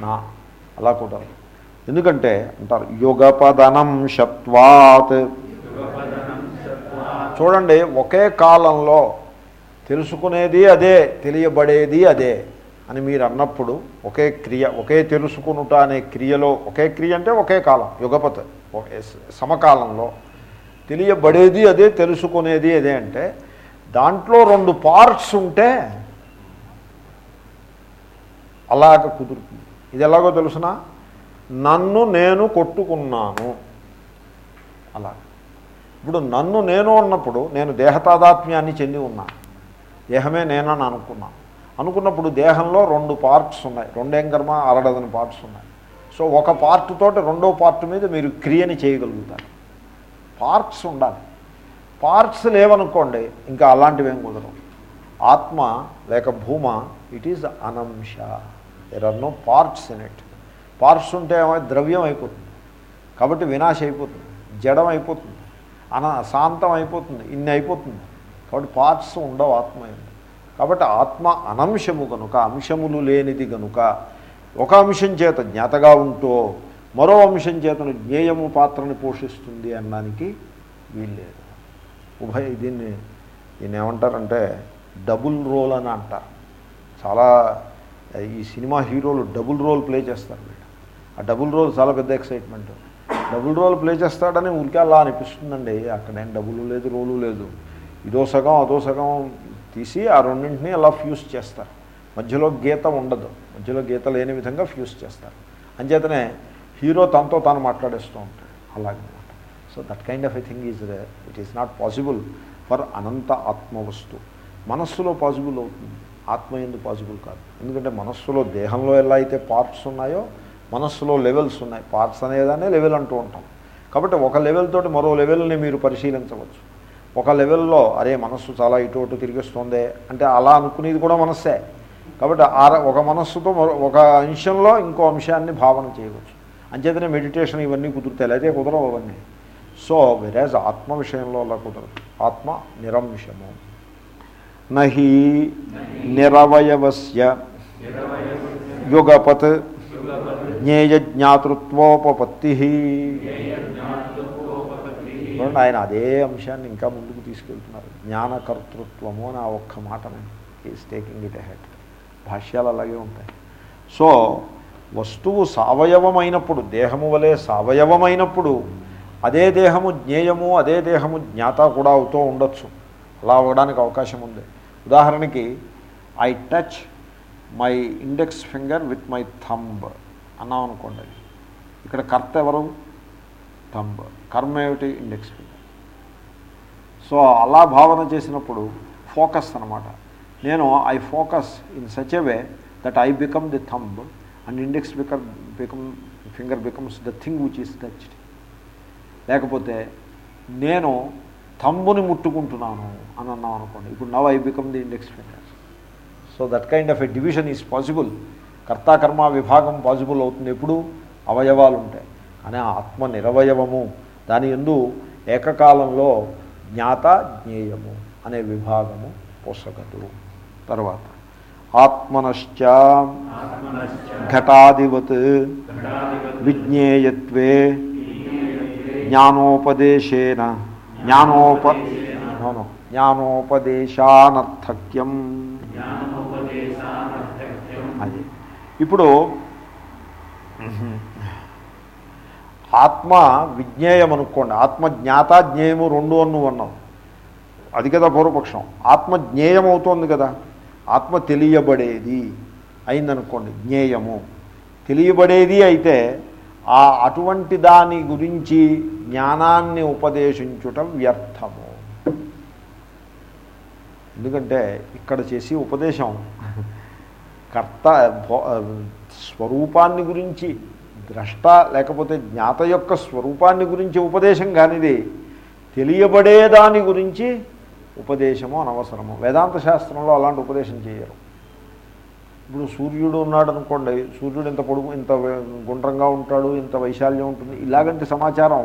నా అలా కూడా ఎందుకంటే అంటారు యుగపదనం షత్వాత్ చూడండి ఒకే కాలంలో తెలుసుకునేది అదే తెలియబడేది అదే. అని మీరు అన్నప్పుడు ఒకే క్రియ ఒకే తెలుసుకునుట అనే క్రియలో ఒకే క్రియ అంటే ఒకే కాలం యుగపత్ సమకాలంలో. తెలియబడేది అదే తెలుసుకునేది అదే అంటే దాంట్లో రెండు పార్ట్స్ ఉంటే అలాగ కుదురుతుంది. ఇది ఎలాగో తెలుసిన? నన్ను నేను కొట్టుకున్నాను. అలా ఇప్పుడు నన్ను నేను ఉన్నప్పుడు నేను దేహతాదాత్మ్యాన్ని చెంది ఉన్నాను దేహమే నేనని అనుకున్నాను. అనుకున్నప్పుడు దేహంలో రెండు పార్ట్స్ ఉన్నాయి. రెండేం కర్మ? అరడదని పార్ట్స్ ఉన్నాయి. సో ఒక పార్ట్ తోటి రెండో పార్ట్ మీద మీరు క్రియని చేయగలుగుతారు. పార్ట్స్ ఉండాలి. పార్ట్స్ లేవనుకోండి ఇంకా అలాంటివి ఏం కుదరవు ఆత్మ లేక భూమ it is అనంశ. There are no parts in it parts ఉంటే ఏమో ద్రవ్యం అయిపోతుంది. కాబట్టి వినాశ అయిపోతుంది. జడం అయిపోతుంది. అన శాంతం అయిపోతుంది. ఇన్ని అయిపోతుంది. కాబట్టి పార్ట్స్ ఉండవు ఆత్మ ఎందు. కాబట్టి ఆత్మ అనంశము కనుక అంశములు లేనిది కనుక ఒక అంశం చేత జ్ఞాతగా ఉంటూ మరో అంశం చేతను జ్ఞేయము పాత్రని పోషిస్తుంది అనడానికి వీల్లేదు. ఉభయ దీన్ని దీన్ని ఏమంటారంటే డబుల్ రోల్ అని అంటారు. చాలా ఈ సినిమా హీరోలు డబుల్ రోల్ ప్లే చేస్తారు వీళ్ళు. ఆ డబుల్ రోల్ చాలా పెద్ద ఎక్సైట్మెంట్. డబుల్ రోల్ ప్లే చేస్తాడని ఊరికే అలా అనిపిస్తుందండి. అక్కడేం డబుల్ లేదు రోలు లేదు. ఇదో సగం అదో సగం తీసి ఆ రెండింటిని అలా ఫ్యూజ్ చేస్తారు. మధ్యలో గీత ఉండదు. మధ్యలో గీత లేని విధంగా ఫ్యూజ్ చేస్తారు. అంచేతనే హీరో తనతో తాను మాట్లాడేస్తూ ఉంటాడు. అలాగనమాట. So that kind of a thing is it is not possible for అనంత ఆత్మవస్తు మనస్సులో పాసిబుల్ అవుతుంది. ఆత్మ ఎందుకు పాసిబుల్ కాదు. ఎందుకంటే మనస్సులో దేహంలో ఎలా అయితే పార్ట్స్ ఉన్నాయో మనస్సులో లెవెల్స్ ఉన్నాయి. పార్ట్స్ అనేదానే లెవెల్ అంటూ ఉంటాం. కాబట్టి ఒక లెవెల్ తోటి మరో లెవెల్ని మీరు పరిశీలించవచ్చు. ఒక లెవెల్లో అరే మనస్సు చాలా ఇటు అటు తిరిగిస్తుంది అంటే అలా అనుకునేది కూడా మనస్సే. కాబట్టి ఆ ఒక మనస్సుతో ఒక అంశంలో ఇంకో అంశాన్ని భావన చేయవచ్చు. అంచేతనే మెడిటేషన్ ఇవన్నీ కుదురుతాయి అయితే కుదరవు అవన్నీ. సో వెరాజ్ ఆత్మ విషయంలో అలా కుదరదు. ఆత్మ నిరంశము. నహి నిరవయవస్య యుగపత్ జ్ఞేయజ్ఞాతృత్వోపత్తి చూడండి ఆయన అదే అంశాన్ని ఇంకా ముందుకు తీసుకెళ్తున్నారు. జ్ఞానకర్తృత్వము అని ఆ ఒక్క మాటని ఈజ్ టేకింగ్ ఇట్ హెడ్ భాష్యాలు అలాగే ఉంటాయి. సో వస్తువు సవయవమైనప్పుడు దేహము వలె సవయవమైనప్పుడు అదే దేహము జ్ఞేయము అదే దేహము జ్ఞాత కూడా అవుతూ ఉండొచ్చు. అలా అవ్వడానికి అవకాశం ఉంది. ఉదాహరణకి I touch my index finger with my thumb అన్నాం అనుకోండి ఇక్కడ కర్త ఎవరు? థంబ్ కర్మ ఏమిటి? Index finger. సో అలా భావన చేసినప్పుడు ఫోకస్ అనమాట నేను I focus in such a way that I become the thumb and index become become finger becomes the thing which is touched. లేకపోతే నేను థంబుని ముట్టుకుంటున్నాను అని అన్నాం అనుకోండి. ఇప్పుడు now I become the index finger. So that kind of a division is possible. కర్తాకర్మ విభాగం పాసిబుల్ అవుతుంది ఎప్పుడు? అవయవాలు ఉంటాయి. ఆ ఆత్మ నిరవయవము దాని ఎందు ఏకకాలంలో జ్ఞాత జ్ఞేయము అనే విభాగము పొసగదు తర్వాత ఆత్మనశ్చ ఘటాదివత్ విజ్ఞేయత్వే జ్ఞానోపదేశేన జ్ఞానోప జ్ఞానోపదేశానర్థక్యం. అది. ఇప్పుడు ఆత్మ విజ్ఞేయం అనుకోండి ఆత్మ జ్ఞాత జ్ఞేయము రెండు అన్ను అన్నావు. అది కదా పూర్వపక్షం. ఆత్మ జ్ఞేయం అవుతోంది కదా. ఆత్మ తెలియబడేది అయిందనుకోండి. జ్ఞేయము. తెలియబడేది అయితే ఆ అటువంటి దాని గురించి జ్ఞానాన్ని ఉపదేశించుట వ్యర్థము. ఎందుకంటే ఇక్కడ చేసి ఉపదేశం కర్త స్వరూపాన్ని గురించి ద్రష్ట లేకపోతే జ్ఞాత యొక్క స్వరూపాన్ని గురించి ఉపదేశం కానిది తెలియబడే దాని గురించి ఉపదేశము అనవసరము. వేదాంత శాస్త్రంలో అలాంటి ఉపదేశం చేయరు. ఇప్పుడు సూర్యుడు ఉన్నాడు అనుకోండి సూర్యుడు ఇంత పొడుగు ఇంత గుండ్రంగా ఉంటాడు ఇంత వైశాల్యం ఉంటుంది. ఇలాగంటి సమాచారం